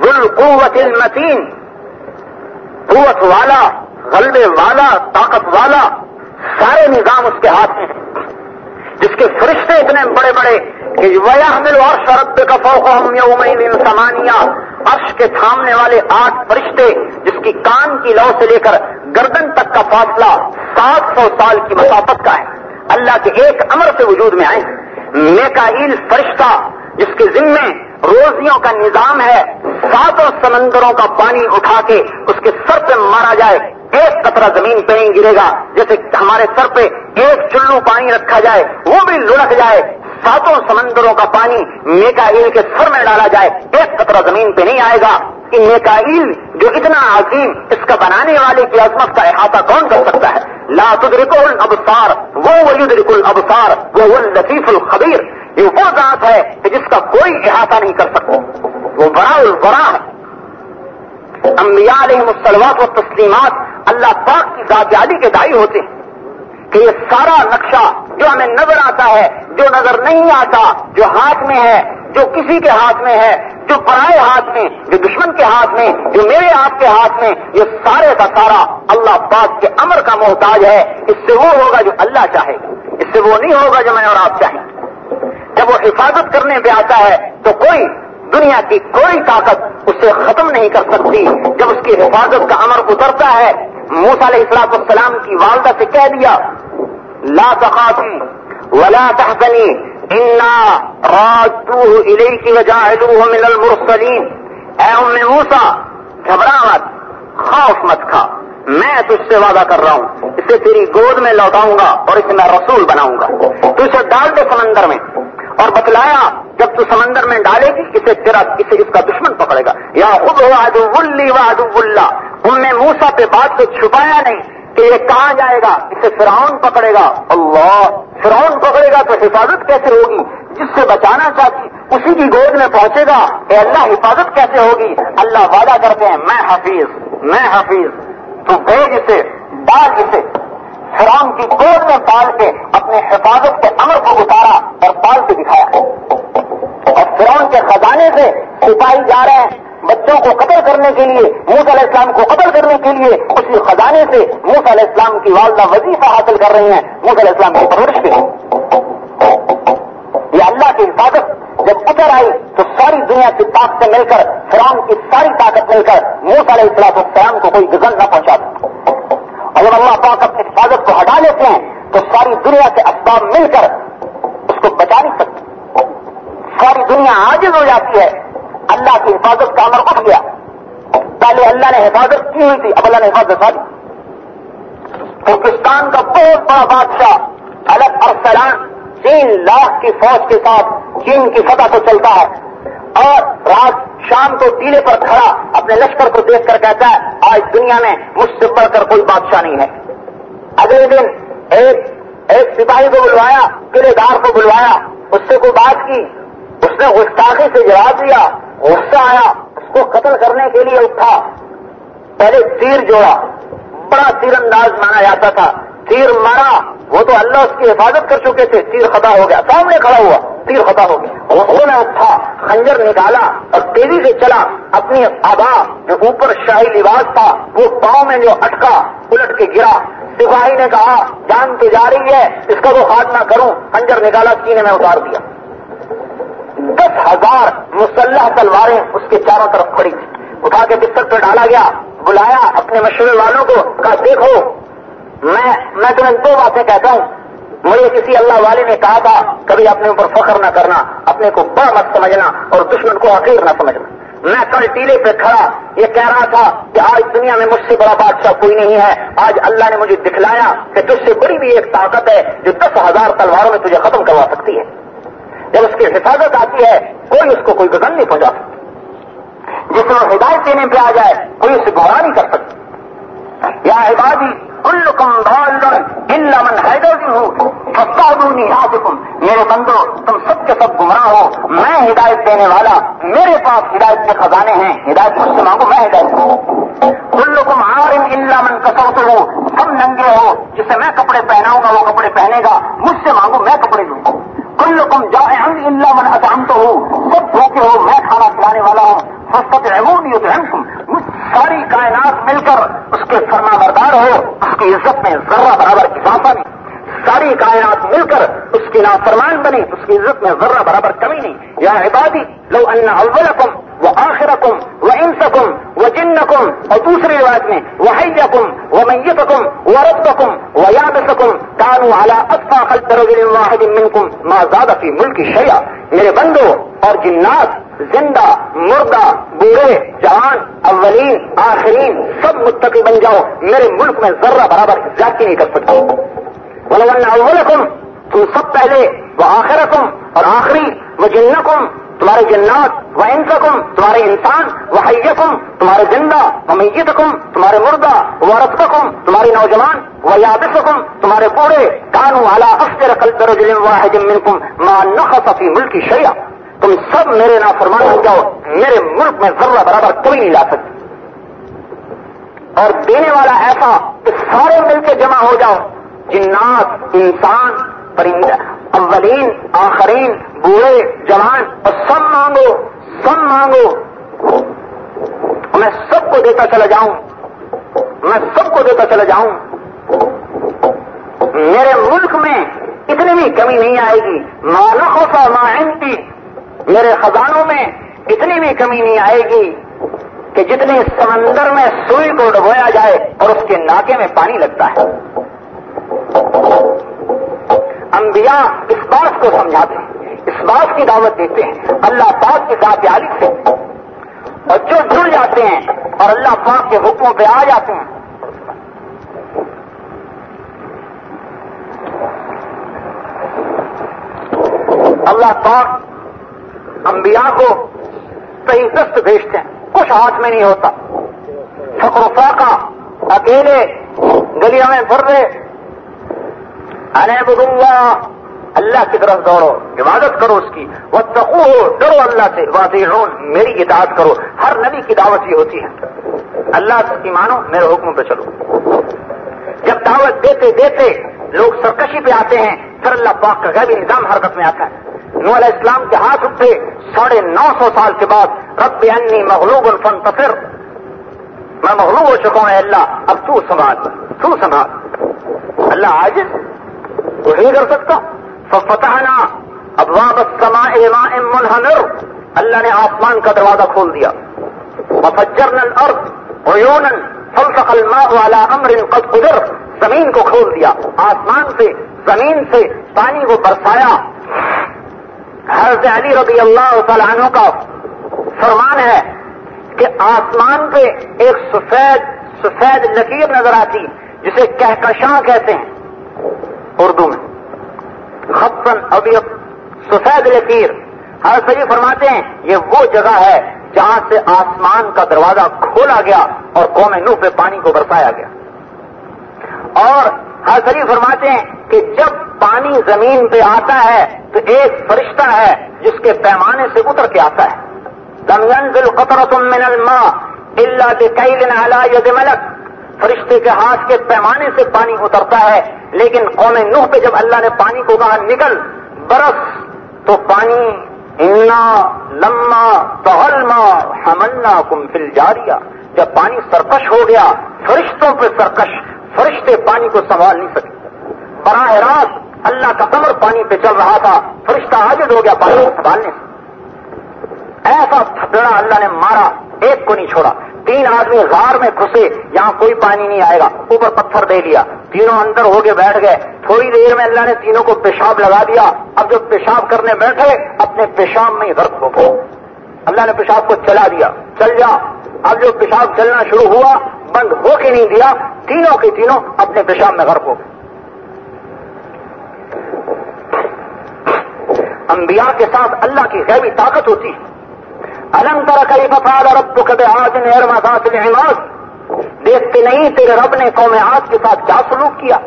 ذل قوت المتین۔ قوت والا، غلبے والا، طاقت والا۔ سارے نظام اس کے ہاتھ میں جس کے فرشتے اتنے بڑے بڑے کہ ویا ہمیں اور شرط کا فوق ہم یوم عرش کے تھامنے والے آٹھ فرشتے جس کی کان کی لو سے لے کر گردن تک کا فاصلہ سات سو سال کی مسافت کا ہے۔ اللہ کے ایک امر سے وجود میں آئے میکائیل فرشتہ جس کے ذمے روزیوں کا نظام ہے، ساتوں سمندروں کا پانی اٹھا کے اس کے سر پہ مارا جائے۔ ایک قطرہ زمین پہ نہیں گرے گا جیسے ہمارے سر پہ ایک چلو پانی رکھا جائے، وہ بھی لڑک جائے۔ ساتوں سمندروں کا پانی میکائیل کے سر میں ڈالا جائے۔ ایک قطرہ زمین پہ نہیں آئے گا۔ کہ میکائیل جو اتنا عظیم اس کا بنانے والے کی عظمت کا احاطہ کون کر سکتا ہے؟ لا تدرک الابصار، وہ یدرک الابصار، وہ لطیف الخبیر۔ یہ وہ ذات ہے کہ جس کا کوئی احاطہ نہیں کر سکتا۔ وہ بڑا البرا ہے انبیاء علیہ مسلمات و تسلیمات اللہ پاک کی ذات علی کے دائی ہوتے ہیں کہ یہ سارا نقشہ جو ہمیں نظر آتا ہے، جو نظر نہیں آتا، جو ہاتھ میں ہے، جو کسی کے ہاتھ میں ہے، جو پرائے ہاتھ میں، جو دشمن کے ہاتھ میں، جو میرے آپ کے ہاتھ میں، یہ سارے کا سارا اللہ پاک کے امر کا محتاج ہے۔ اس سے وہ ہوگا جو اللہ چاہے گا۔ اس سے وہ نہیں ہوگا جو میں اور آپ چاہیں جب وہ حفاظت کرنے پہ آتا ہے تو کوئی دنیا کی کوئی طاقت اسے ختم نہیں کر سکتی جب اس کی حفاظت کا امر اترتا ہے۔ موسا علیہ السلاط السلام کی والدہ سے کہہ دیا، لا تخافی ولا تحزنی، انا راجوه الیک وجاعلوه من المرسلین اے ام موسا گھبرا مت، خوف مت کھا، میں تجھ سے وعدہ کر رہا ہوں، اسے تیری گود میں لوٹاؤں گا اور اسے میں رسول بناؤں گا۔ تو اسے ڈال دے سمندر میں۔ اور بتلایا، جب تو سمندر میں ڈالے گی، اسے تیرا، اسے اس کا دشمن پکڑے گا۔ یا خود ہو ادو ولی و ادو اللہ ان نے موسا پہ بات کو چھپایا نہیں کہ یہ کہاں جائے گا؟ اسے فرعون پکڑے گا۔ اللہ، فرعون پکڑے گا تو حفاظت کیسے ہوگی؟ جس سے بچانا چاہتی، اسی کی گود میں پہنچے گا۔ اے اللہ، حفاظت کیسے ہوگی؟ اللہ وعدہ کرتے ہیں، میں حفیظ میں حفیظ، تو بھیج اسے ڈال اسے۔ فرام کی گود میں پال کے اپنے حفاظت کے امر کو اتارا اور پال کے دکھایا۔ اور فرون کے خزانے سے سپاہی جا رہے ہیں۔ بچوں کو قتل کرنے کے لیے موس علیہ السلام کو قتل کرنے کے لیے اسی خزانے سے موس علیہ السلام کی والدہ وظیفہ حاصل کر رہی ہیں۔ موس علیہ السلام کی پرورش کے یہ اللہ کی حفاظت۔ جب اتر آئی تو ساری دنیا کی طاقت سے مل کر فرام کی ساری طاقت مل کر موس علیہ السلام کو کوئی گزن نہ پہنچا اگر اللہ پاک اپنی حفاظت کو ہٹا لیتے ہیں، تو ساری دنیا کے اسباب مل کر اس کو بچا نہیں سکتے۔ ساری دنیا عاجز ہو جاتی ہے۔ اللہ کی حفاظت کا عمر اٹھ گیا۔ پہلے اللہ نے حفاظت کی ہوئی تھی، اب اللہ نے حفاظت ساری پاکستان کا بہت بڑا بادشاہ، الگ ارسلان، تین لاکھ کی فوج کے ساتھ چین کی فتح کو چلتا ہے۔ اور رات شام کو ٹیلے پر کھڑا اپنے لشکر کو دیکھ کر کہتا ہے، آج دنیا میں مجھ سے بڑھ کر کوئی بادشاہ نہیں ہے۔ اگلے دن ایک ایک سپاہی کو بلوایا، قلعے دار کو بلوایا، اس سے کوئی بات کی۔ اس نے گستاخی سے جواب دیا، غصہ آیا، اس کو قتل کرنے کے لیے اٹھا۔ پہلے تیر جوڑا، بڑا تیر انداز مانا جاتا تھا۔ تیر مارا، وہ تو اللہ اس کی حفاظت کر چکے تھے، تیر خطا ہو گیا، سامنے کھڑا ہوا، تیر خطا ہو گیا۔ وہ نے اٹھا خنجر نکالا اور تیزی سے چلا۔ اپنی آبا، جو اوپر شاہی لباس تھا، وہ پاؤں میں جو اٹکا، الٹ کے گرا۔ سپاہی نے کہا، جان تو جا رہی ہے، اس کا تو خاتمہ کروں۔ خنجر نکالا، سینے میں اتار دیا۔ دس ہزار مسلح تلواریں اس کے چاروں طرف کھڑی تھی اٹھا کے بستر پہ ڈالا گیا، بلایا اپنے مشورے والوں کو، کہا، دیکھو میں میں تمہیں دو باتیں کہتا ہوں۔ مجھے کسی اللہ والے نے کہا تھا، کبھی اپنے اوپر فخر نہ کرنا، اپنے کو بڑا مت سمجھنا اور دشمن کو حقیر نہ سمجھنا۔ میں کل ٹیلے پہ کھڑا، یہ کہہ رہا تھا کہ آج دنیا میں مجھ سے بڑا بادشاہ کوئی نہیں ہے۔ آج اللہ نے مجھے دکھلایا کہ تجھ سے بڑی بھی ایک طاقت ہے جو دس ہزار تلواروں میں تجھے ختم کروا سکتی ہے۔ جب اس کی حفاظت آتی ہے، کوئی اس کو کوئی گزن نہیں پہنچا سکتی جس میں ہدایت دینے پہ آ جائے، کوئی اسے گوارا نہیں کر سکتی یا عبادی کل کم ان لمن حیدر ہوں میرے بندو، تم سب کے سب گمراہ ہو، میں ہدایت دینے والا، میرے پاس ہدایت کے خزانے ہیں۔ ہدایت مجھ سے مانگو، میں ہدایت دوں۔ کل کم عارم ان لمن کسوت ہو سب ننگے ہو، جسے میں کپڑے پہناؤں گا، وہ کپڑے پہنے گا۔ مجھ سے مانگو، میں کپڑے دوں۔ کل کم جائے اللہ من ادام تو ہو سب بھوکے ہو، میں کھانا کھلانے والا ہوں۔ سستے رہو ساری کائنات مل کر اس کے فرما بردار ہو۔ اس کی عزت میں ذرہ برابر اضافہ نہیں۔ ساری کائنات مل کر اس کی نافرمان بنی اس کی عزت میں ذرہ برابر کمی نہیں۔ یا عبادی، لو ان اولکم وہ آخرکم وہ انسکم وہ جنکم اور دوسری روایت میں وہ حیکم وہ میتکم وہ ربکم وہ یادسکم کانو اعلیٰ اطفا واحد منکم ما زیادہ فی ملک شیا میرے بندو اور جنات زندہ، مردہ، بوڑھے، جوان، اولین، آخرین، سب متقی بن جاؤ، میرے ملک میں ذرہ برابر زیادتی نہیں کر سکتے اولکم تم سب پہلے وہ آخرکم اور آخری وہ جنکم تمہارے جنات وہ انسکم تمہارے انسان وہ حیکم تمہارے زندہ وہ میتکم تمہارے مردہ وہ رسکم تمہاری نوجوان وہ یادسکم تمہارے بوڑھے کانو والا افسر قلب رجل واحد منکم ما نخص فی ملک شیعہ تم سب میرے نافرمان ہو جاؤ، میرے ملک میں ذرہ برابر کوئی نہیں لا سکتی اور دینے والا ایسا کہ سارے مل کے جمع ہو جاؤ، جنات، انسان، پرندہ، اولین، آخرین، بوڑھے، جوان، اور سب مانگو سب مانگو۔ میں سب کو دیتا چلا جاؤں۔ میں سب کو دیتا چلا جاؤں۔ میرے ملک میں اتنی بھی کمی نہیں آئے گی۔ مالخوفا ماہنتی میرے خزانوں میں اتنی بھی کمی نہیں آئے گی کہ جتنی سمندر میں سوئی کو ڈبویا جائے اور اس کے ناکے میں پانی لگتا ہے۔ انبیاء اس بات کو سمجھاتے ہیں، اس بات کی دعوت دیتے ہیں۔ اللہ پاک کی ذات عالی سے۔ اور جو جڑ جاتے ہیں اور اللہ پاک کے حکموں پہ آ جاتے ہیں۔ اللہ پاک انبیاء کو صحیح دست بھیجتے ہیں، کچھ ہاتھ میں نہیں ہوتا۔ فخر فاقہ، اکیلے، گلیوں میں بھر رہے اللہ اللہ کی طرف دوڑو، عبادت کرو اس کی۔ وہ تقو ڈرو اللہ سے۔ واضح میری اطاعت کرو۔ ہر نبی کی دعوت یہ ہوتی ہے۔ اللہ کی مانو، میرے حکم پہ چلو۔ جب دعوت دیتے دیتے لوگ سرکشی پہ آتے ہیں، پھر اللہ پاک کا غیبی نظام حرکت میں آتا ہے۔ نو علیہ السلام کے ہاتھ اٹھے۔ ساڑھے نو سو سال کے بعد رب انی مغلوب الفن تفر میں مغلوب ہو چکا ہوں اللہ، اب تو سنبھال تو سنبھال۔ اللہ آج تو نہیں کر سکتا۔ فتح ابواب السماء ماء منہمر۔ اللہ نے آسمان کا دروازہ کھول دیا۔ وفجرنا الارض عیونا فلفق الماء والا امر قد قدر۔ زمین کو کھول دیا۔ آسمان سے، زمین سے پانی کو برسایا۔ حضرت علی رضی اللہ تعالیٰ عنہ کا فرمان ہے کہ آسمان پہ ایک سفید سفید لکیر نظر آتی، جسے کہکشاں کہتے ہیں، اردو میں۔ خطن ابھی سفید لکیر ہر سبھی فرماتے ہیں، یہ وہ جگہ ہے جہاں سے آسمان کا دروازہ کھولا گیا اور قوم نو پہ پانی کو برسایا گیا۔ اور ہر سبھی فرماتے ہیں کہ جب پانی زمین پہ آتا ہے تو ایک فرشتہ ہے جس کے پیمانے سے اتر کے آتا ہے۔ ينزل من الماء الا بكيل على يد ملک فرشتے کے ہاتھ کے پیمانے سے پانی اترتا ہے، لیکن قوم نوح پہ جب اللہ نے پانی کو کہا نکل، برس، تو پانی انا لما تہلما حملنا کم فل جاریا جب پانی سرکش ہو گیا، فرشتوں پہ سرکش، فرشتے پانی کو سنبھال نہیں سکے۔ براہ راست اللہ کا کمر پانی پہ چل رہا تھا، فرشتہ حاضر ہو گیا پانی کو سنبھالنے سے ایسا تھپڑا اللہ نے مارا، ایک کو نہیں چھوڑا۔ تین آدمی غار میں گھسے، یہاں کوئی پانی نہیں آئے گا۔ اوپر پتھر دے لیا۔ تینوں اندر ہو کے بیٹھ گئے۔ تھوڑی دیر میں اللہ نے تینوں کو پیشاب لگا دیا۔ اب جب پیشاب کرنے بیٹھے، اپنے پیشاب میں غرق ہو گئے۔ اللہ نے پیشاب کو چلا دیا۔ چل جا۔ اب جو پیشاب چلنا شروع ہوا، بند ہو کے نہیں دیا۔ تینوں کے تینوں اپنے پیشاب میں غرق ہو گئے۔ انبیاء کے ساتھ اللہ کی غیبی طاقت ہوتی ہے۔ الم تر کئی ففال رب تو کبھی آج نے دیکھتے نہیں تیرے رب نے قوم آج کے ساتھ کیا سلوک کیا۔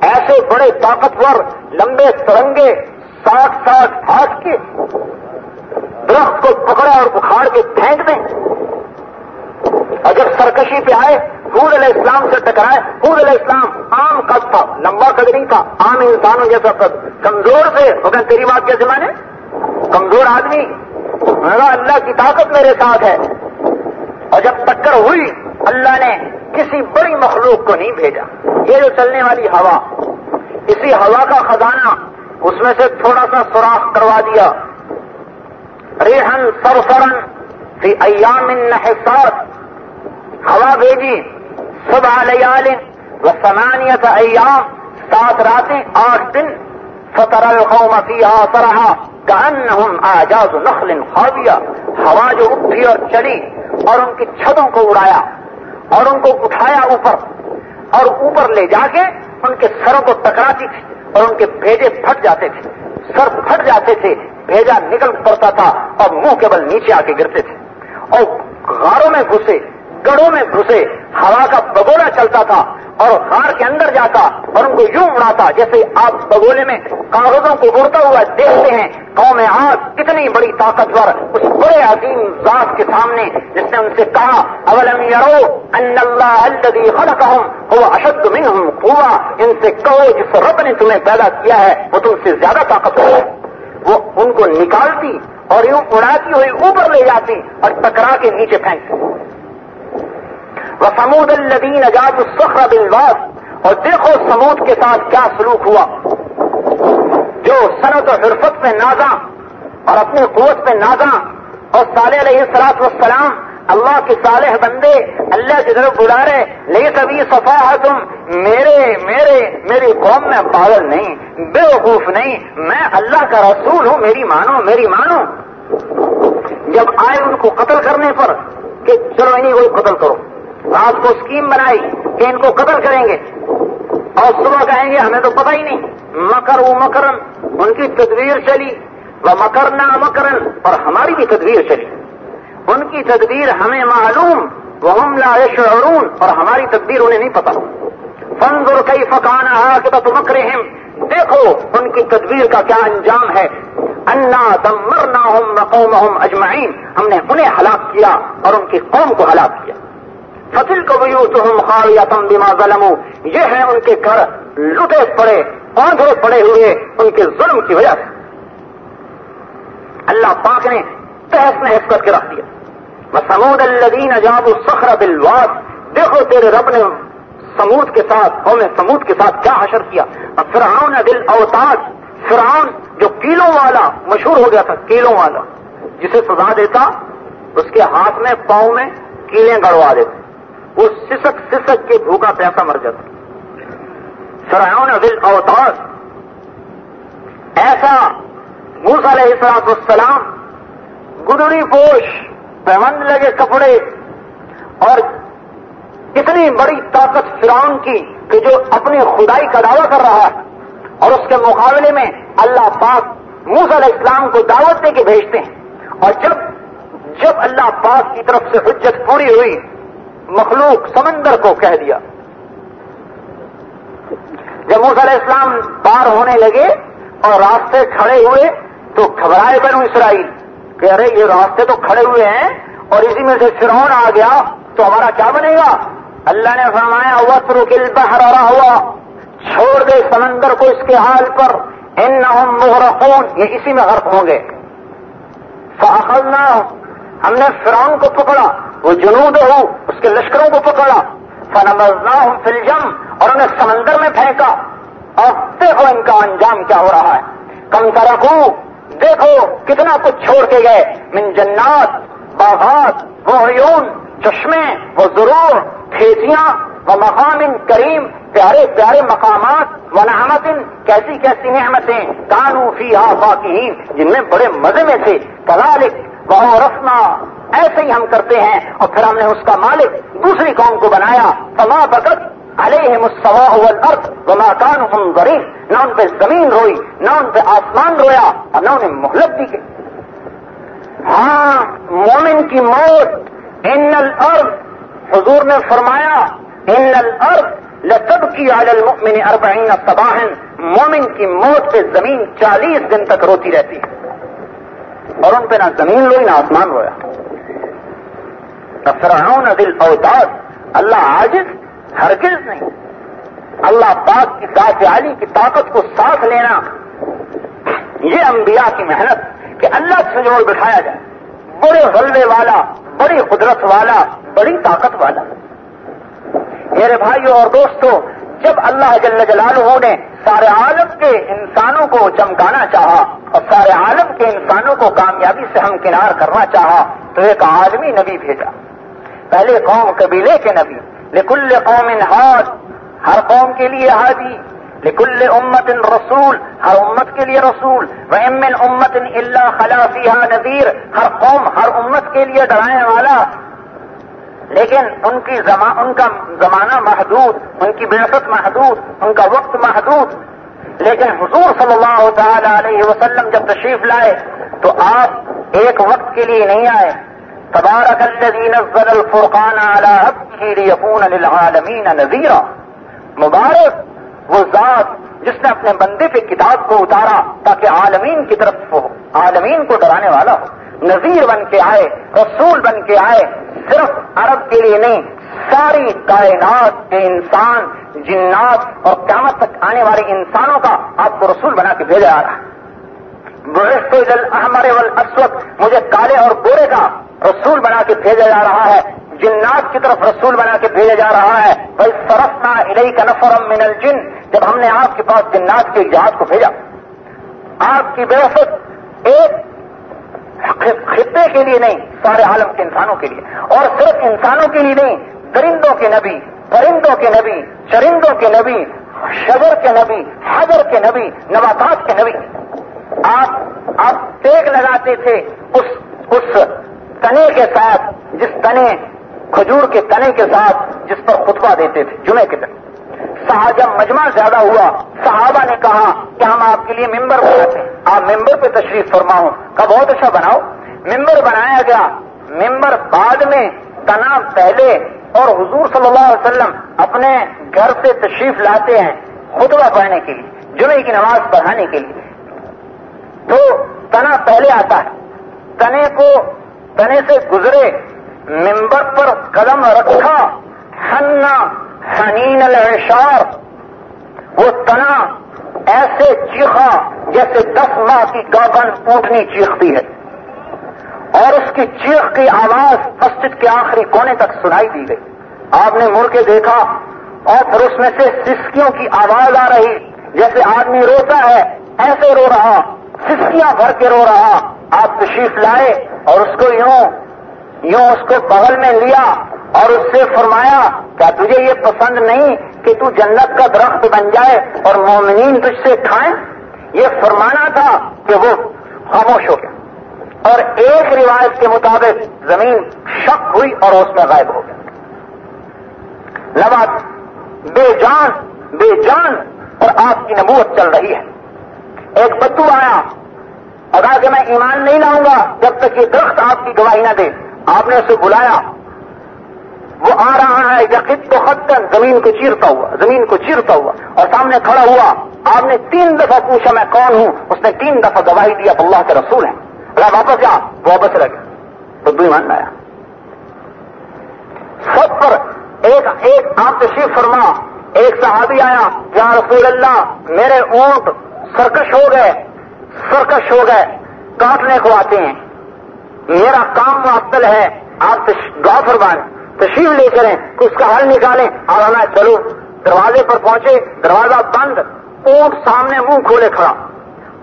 ایسے بڑے طاقتور، لمبے ترنگے ساٹھ ساٹھ پھاٹ کے درخت کو پکڑا اور بخار کے پھینک دیں۔ اور جب سرکشی پہ آئے حود علیہ السلام سے ٹکرائے حود علیہ السلام عام قد تھا، لمبا قد نہیں تھا، عام انسانوں جیسا قد کمزور سے ہو گئے تیری بات کے زمانے کمزور آدمی۔ اللہ کی طاقت میرے ساتھ ہے۔ اور جب ٹکر ہوئی، اللہ نے کسی بڑی مخلوق کو نہیں بھیجا۔ یہ جو چلنے والی ہوا، اسی ہوا کا خزانہ، اس میں سے تھوڑا سا سوراخ کروا دیا۔ ریحن سرسرن فی ایام نحسار ہوا بھیجی، صبح لیال و سمانیت ایام، سات راتیں، آٹھ دن فتر القوم فیہا سرحا کان آجاز نخل خاویہ، ہوا جو اٹھی اور چلی اور ان کی چھتوں کو اڑایا، اور ان کو اٹھایا اوپر، اور اوپر لے جا کے ان کے سروں کو ٹکراتی تھی، اور ان کے بھیجے پھٹ جاتے تھے۔ سر پھٹ جاتے تھے بھیجا نکل پڑتا تھا اور منہ کیبل نیچے آ کے گرتے تھے۔ اور غاروں میں گھسے گڑوں میں گھسے، ہوا کا بگولا چلتا تھا اور غار کے اندر جاتا اور ان کو یوں اڑاتا جیسے آپ بگولے میں کاغذوں کو اڑتا ہوا دیکھتے ہیں۔ قوم آج کتنی بڑی طاقتور اس بڑے عظیم ذات کے سامنے جس نے ان سے کہا، اولم یارو ان اللہ الدی خلقہم وہ اشد منہم ہوا ان سے کہو، جس رب نے تمہیں پیدا کیا ہے، وہ تم سے زیادہ طاقتور ہے۔ وہ ان کو نکالتی اور یوں اڑاتی ہوئی اوپر لے جاتی اور ٹکرا کے نیچے پھینکتی۔ وہ سمود الدین اجاد الصخر بالواس اور دیکھو سمود کے ساتھ کیا سلوک ہوا۔ جو صنعت و حرفت پہ نازا اور اپنی قوت پہ نازا اور صالح علیہ السلاط والسلام اللہ کے صالح بندے، اللہ کی طرف بلا رہے لے کبھی صفا تم میرے میرے، میری قوم میں پاگل نہیں بے وقوف نہیں، میں اللہ کا رسول ہوں، میری مانو میری مانو۔ جب آئے ان کو قتل کرنے پر کہ چلو انہیں کوئی قتل کرو۔ رات کو اسکیم بنائی کہ ان کو قتل کریں گے۔ اور صبح کہیں گے، ہمیں تو پتہ ہی نہیں۔ مکر و مکرن، ان کی تدبیر چلی۔ وہ مکرنا مکرن، اور ہماری بھی تدبیر چلی۔ ان کی تدبیر ہمیں معلوم وہ ہم لا شعرون اور ہماری تدبیر انہیں نہیں پتا فنزر کئی فکانا کہ تو مکر دیکھو ان کی تدبیر کا کیا انجام ہے۔ انا دمرنا ہم اجمعین۔ ہم نے انہیں ہلاک کیا اور ان کی قوم کو ہلاک کیا۔ فصل کو بھی تو ہم خال یا تم بیما ظلم یہ ہے ان کے گھر لٹے پڑے آندھے پڑے ہوئے ان کے ظلم کی وجہ سے۔ اللہ پاک نے تحس نحس کر کے رکھ دیا۔ وہ سمود الدین اجاب الصخر بالواس دیکھو تیرے رب نے سمود کے ساتھ، قوم سمود کے ساتھ کیا حشر کیا۔ اور فرعون دل اوتاج فرعون جو کیلوں والا، مشہور ہو گیا تھا، کیلوں والا، جسے سزا دیتا، اس کے ہاتھ میں، پاؤں میں کیلیں گڑوا دیتے وہ سسک سسک کے بھوکا پیسہ مر جاتا۔ فرعون دل اوتاس ایسا موس علیہ السلام السلام گدڑی پوش پیمند لگے کپڑے اور اتنی بڑی طاقت فرعون کی کہ جو اپنی خدائی کا دعویٰ کر رہا ہے اور اس کے مقابلے میں اللہ پاک موس علیہ السلام کو دعوت دے کے بھیجتے ہیں۔ اور جب جب اللہ پاک کی طرف سے حجت پوری ہوئی مخلوق سمندر کو کہہ دیا۔ جب موس علیہ السلام پار ہونے لگے اور راستے کھڑے ہوئے تو گھبرائے بنو اسرائیل کہ ارے یہ راستے تو کھڑے ہوئے ہیں اور اسی میں سے فرعون آ گیا تو ہمارا کیا بنے گا؟ اللہ نے فرمایا وسر کل بہر ہوا چھوڑ دے سمندر کو اس کے حال پر۔ ان مغرقون۔ یہ اسی میں غرق ہوں گے۔ فاخذنا ہم نے فرعون کو پکڑا۔ وہ جنوب ہو، اس کے لشکروں کو پکڑا۔ فنمزنا ہوں فلجم اور انہیں سمندر میں پھینکا۔ اور دیکھو ان کا انجام کیا ہو رہا ہے۔ کم ترکو، دیکھو کتنا کچھ چھوڑ کے گئے۔ من جنات، باغات، وہ عیون، چشمے، وہ ضرور، کھیتیاں، وہ مقام کریم، پیارے پیارے مقامات و نعمت کیسی کیسی نعمتیں۔ کانو فی آفاقین جن میں بڑے مزے میں تھے۔ کلالک وہ رسنا ایسے ہی ہم کرتے ہیں۔ اور پھر ہم نے اس کا مالک دوسری قوم کو بنایا۔ فما بکت علیہ مسوا الارض وما کان ہم غریب۔ نہ ان پہ زمین روئی، نہ ان پہ آسمان رویا اور نہ انہیں مہلت دی گئی۔ ہاں مومن کی موت۔ ان الارض، حضور نے فرمایا، ان الارض لسب کی عال المؤمن اربعین صباحن مومن کی موت پہ زمین چالیس دن تک روتی رہتی۔ ہے اور ان پہ نہ زمین روئی، نہ آسمان رویا۔ فرعون دل اوتاد اللہ عاجز ہرگز نہیں. اللہ پاک کی ذات عالی کی طاقت کو ساتھ لینا. یہ انبیاء کی محنت کہ اللہ سے جوڑ بٹھایا جائے. بڑے غلبے والا، بڑی قدرت والا، بڑی طاقت والا. میرے بھائیوں اور دوستوں، جب اللہ جل جلالہ نے سارے عالم کے انسانوں کو چمکانا چاہا اور سارے عالم کے انسانوں کو کامیابی سے ہم کنار کرنا چاہا، تو ایک عالمی نبی بھیجا۔ پہلے قوم قبیلے کے نبی۔ لکل قوم ہاتھ ہر قوم کے لیے ہادی لکل امت رسول، ہر امت کے لیے رسول۔ وہ امن امت اللہ خلافی نذیر ہر قوم ہر امت کے لیے ڈرانے والا۔ لیکن ان کی زما، ان کا زمانہ محدود، ان کی بحثت محدود، ان کا وقت محدود۔ لیکن حضور صلی اللہ تعالی علیہ وسلم جب تشریف لائے تو آپ ایک وقت کے لیے نہیں آئے۔ تبارک الذي نزل الفرقان على عبده ليكون للعالمين نذيرا مبارک وہ ذات جس نے اپنے بندے پہ کتاب کو اتارا تاکہ عالمین کی طرف ہو، عالمین کو ڈرانے والا ہو۔ نذیر بن کے آئے، رسول بن کے آئے، صرف عرب کے لیے نہیں، ساری کائنات کے انسان، جنات اور قیامت تک آنے والے انسانوں کا آپ کو رسول بنا کے بھیجا جا رہا۔ ہے احمر اسود مجھے کالے اور گورے کا رسول بنا کے بھیجا جا رہا ہے۔ جنات کی طرف رسول بنا کے بھیجا جا رہا ہے۔ بھائی سرفنا الہی کا نفرم من الجن۔ جب ہم نے آپ کے پاس جنات کے جہاز کو بھیجا۔ آپ کی بحثت ایک خطے کے لیے نہیں، سارے عالم کے انسانوں کے لیے۔ اور صرف انسانوں کے لیے نہیں، درندوں کے نبی، پرندوں کے نبی، چرندوں کے نبی، شجر کے نبی، حجر کے نبی، نباتات کے نبی۔ آپ آپ ٹیک لگاتے تھے اس اس تنے کے ساتھ، جس تنے کھجور کے تنے کے ساتھ جس پر خطبہ دیتے تھے، جمعے کے دن۔ جب مجمع زیادہ ہوا، صحابہ نے کہا کہ ہم آپ کے لیے ممبر بناتے ہیں آپ ممبر پہ تشریف فرماؤ، کا بہت اچھا بناؤ۔ ممبر بنایا گیا۔ ممبر بعد میں تنا پہلے اور حضور صلی اللہ علیہ وسلم اپنے گھر سے تشریف لاتے ہیں خطبہ پڑھنے کے لیے، جمعے کی نماز پڑھانے کے لیے۔ تو تنا پہلے آتا ہے۔ تنے کو تنے سے گزرے ممبر پر قدم رکھا ہننا حنین الشار وہ تنا ایسے چیخا جیسے دس ماہ کی گابن اونٹنی چیختی ہے۔ اور اس کی چیخ کی آواز مسجد کے آخری کونے تک سنائی دی گئی۔ آپ نے مڑ کے دیکھا اور پھر اس میں سے سسکیوں کی آواز آ رہی، جیسے آدمی روتا ہے، ایسے رو رہا۔ سسکیاں بھر کے رو رہا؟ آپ تشریف لائے اور اس کو یوں یوں اس کو بغل میں لیا اور اس سے فرمایا کیا تجھے یہ پسند نہیں کہ تو جنت کا درخت بن جائے اور مومنین تجھ سے کھائیں؟ یہ فرمانا تھا کہ وہ خاموش ہو گیا۔ اور ایک روایت کے مطابق زمین شک ہوئی اور اس میں غائب ہو گیا۔ نواز بے جان بے جان اور آپ کی نبوت چل رہی ہے۔ ایک بدو آیا۔ اور کہا کہ میں ایمان نہیں لاؤں گا جب تک یہ درخت آپ کی گواہی نہ دے۔ آپ نے اسے بلایا۔ وہ آ رہا ہے، یقین تو خط زمین کو چیرتا ہوا، زمین کو چیرتا ہوا۔ اور سامنے کھڑا ہوا۔ آپ نے تین دفعہ پوچھا، میں کون ہوں؟ اس نے تین دفعہ گواہی دیا اللہ کے رسول ہیں۔ اللہ واپس جا واپس لگے بدو ایمان لایا۔ سب پر ایک ایک آپ تشریف فرما۔ ایک صحابی آیا، یا رسول اللہ، میرے اونٹ سرکش ہو گئے، سرکش ہو گئے، کاٹنے کو آتے ہیں۔ میرا کام معطل ہے، آپ گا فرمائیں، تشریف لے کریں اس کا حل نکالیں۔ اور ہمیں چلو، دروازے پر پہنچے، دروازہ بند، اونٹ سامنے منہ کھولے کھڑا۔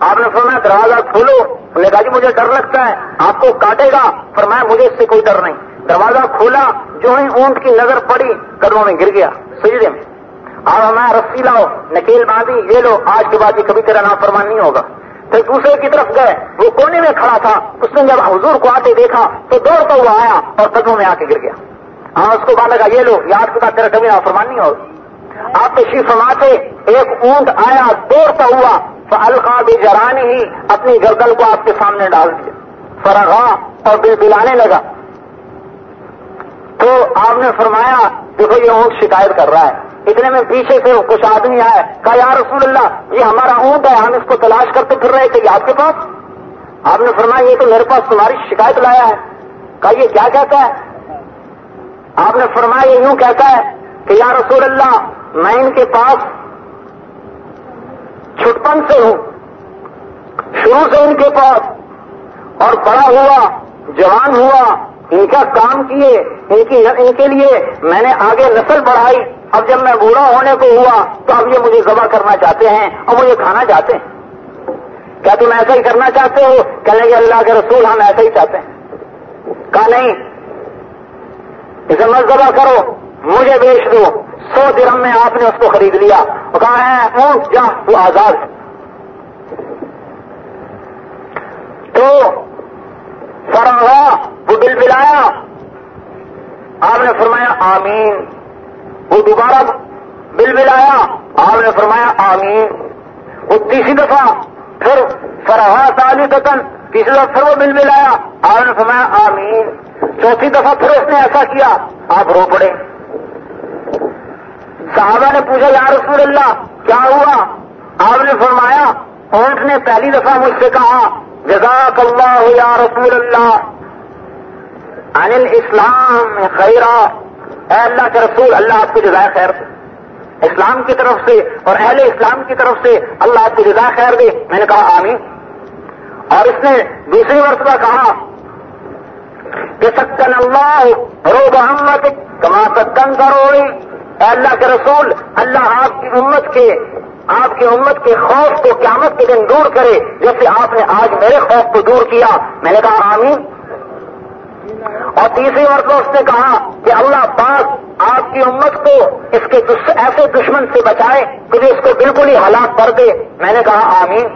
آپ نے فرمایا، دروازہ کھولو۔ نے کہا جی مجھے ڈر لگتا ہے، آپ کو کاٹے گا۔ فرمایا، مجھے اس سے کوئی ڈر نہیں۔ دروازہ کھولا، جو ہی اونٹ کی نظر پڑی، قدموں میں گر گیا۔ سجدے میں۔ اور ہمیں رسی لاؤ، نکیل باندھی، یہ لو، آج کے بعد یہ کبھی تیرا نام فرمان نہیں ہوگا۔ پھر دوسرے کی طرف گئے، وہ کونے میں کھڑا تھا۔ اس نے جب حضور کو آتے دیکھا، تو دوڑتا ہوا آیا اور قدموں میں آ کے گر گیا۔ ہاں اس کو بعد لگا یہ لو، یاد کے بعد تیرا کبھی نام فرمان نہیں ہوگا۔ آپ تشریف فرماتے، ایک اونٹ آیا، دوڑتا ہوا تو القا بھی جرانی ہی اپنی گردل کو آپ کے سامنے ڈال دیا۔ فرغا اور بل بلانے لگا۔ تو آپ نے فرمایا، دیکھو، یہ اونٹ شکایت کر رہا ہے۔ اتنے میں پیچھے سے کچھ آدمی آئے، کہا، یا رسول اللہ، یہ ہمارا اونٹ ہے، ہم اس کو تلاش کرتے پھر رہے تھے آپ کے پاس؟ آپ نے فرمایا، یہ تو میرے پاس تمہاری شکایت لایا ہے۔ کہا، یہ کیا کہتا ہے؟ آپ نے فرمایا، یہ یوں کہتا ہے کہ، یا رسول اللہ، میں ان کے پاس چھٹپن سے ہوں، شروع سے ان کے پاس، اور بڑا ہوا، جوان ہوا، ان کا کام کیے، ان کی، ان کے لیے میں نے آگے نسل بڑھائی۔ اب جب میں بوڑھا ہونے کو ہوا تو اب یہ مجھے ذبح کرنا چاہتے ہیں اور مجھے کھانا چاہتے ہیں۔ کیا تم ایسا ہی کرنا چاہتے ہو؟ کہ لیں گے اللہ کے رسول، ہم ایسا ہی چاہتے ہیں۔ کہا نہیں، اسے مت ذبح کرو، مجھے بیچ دو۔ سو درم میں آپ نے اس کو خرید لیا۔ اور کہا ہے، اونٹ، جا، وہ آزاد تو فراغ وہ دل بلایا آپ نے فرمایا، آمین۔ وہ دوبارہ بل بلایا آپ نے فرمایا، آمین۔ وہ تیسری دفعہ پھر فراہ تعلی قتل تیسری دفعہ پھر وہ بل بلایا آپ نے فرمایا، آمین۔ چوتھی دفعہ پھر اس نے ایسا کیا، آپ رو پڑے۔ صحابہ نے پوچھا، یا رسول اللہ، کیا ہوا؟ آپ نے فرمایا، اونٹ نے پہلی دفعہ مجھ سے کہا، جزاک اللہ یا رسول اللہ عن الاسلام خیرہ اے اللہ کے رسول، اللہ آپ کو جزائے خیر دے۔ اسلام کی طرف سے اور اہل اسلام کی طرف سے اللہ آپ کو جزائے خیر دے۔ میں نے کہا آمین۔ اور اس نے دوسری مرتبہ کہا کہ سکن اللہ رو محمد کما سکن کروڑی اے اللہ کے رسول، اللہ آپ کی امت کے، آپ کی امت کے خوف کو قیامت کے دن دور کرے۔ جیسے آپ نے آج میرے خوف کو دور کیا۔ میں نے کہا آمین۔ اور تیسری مرتبہ اس نے کہا کہ اللہ پاک آپ کی امت کو اس کے ایسے دشمن سے بچائے کہ اس کو بالکل ہی ہلاک کر دے۔ میں نے کہا، آمین۔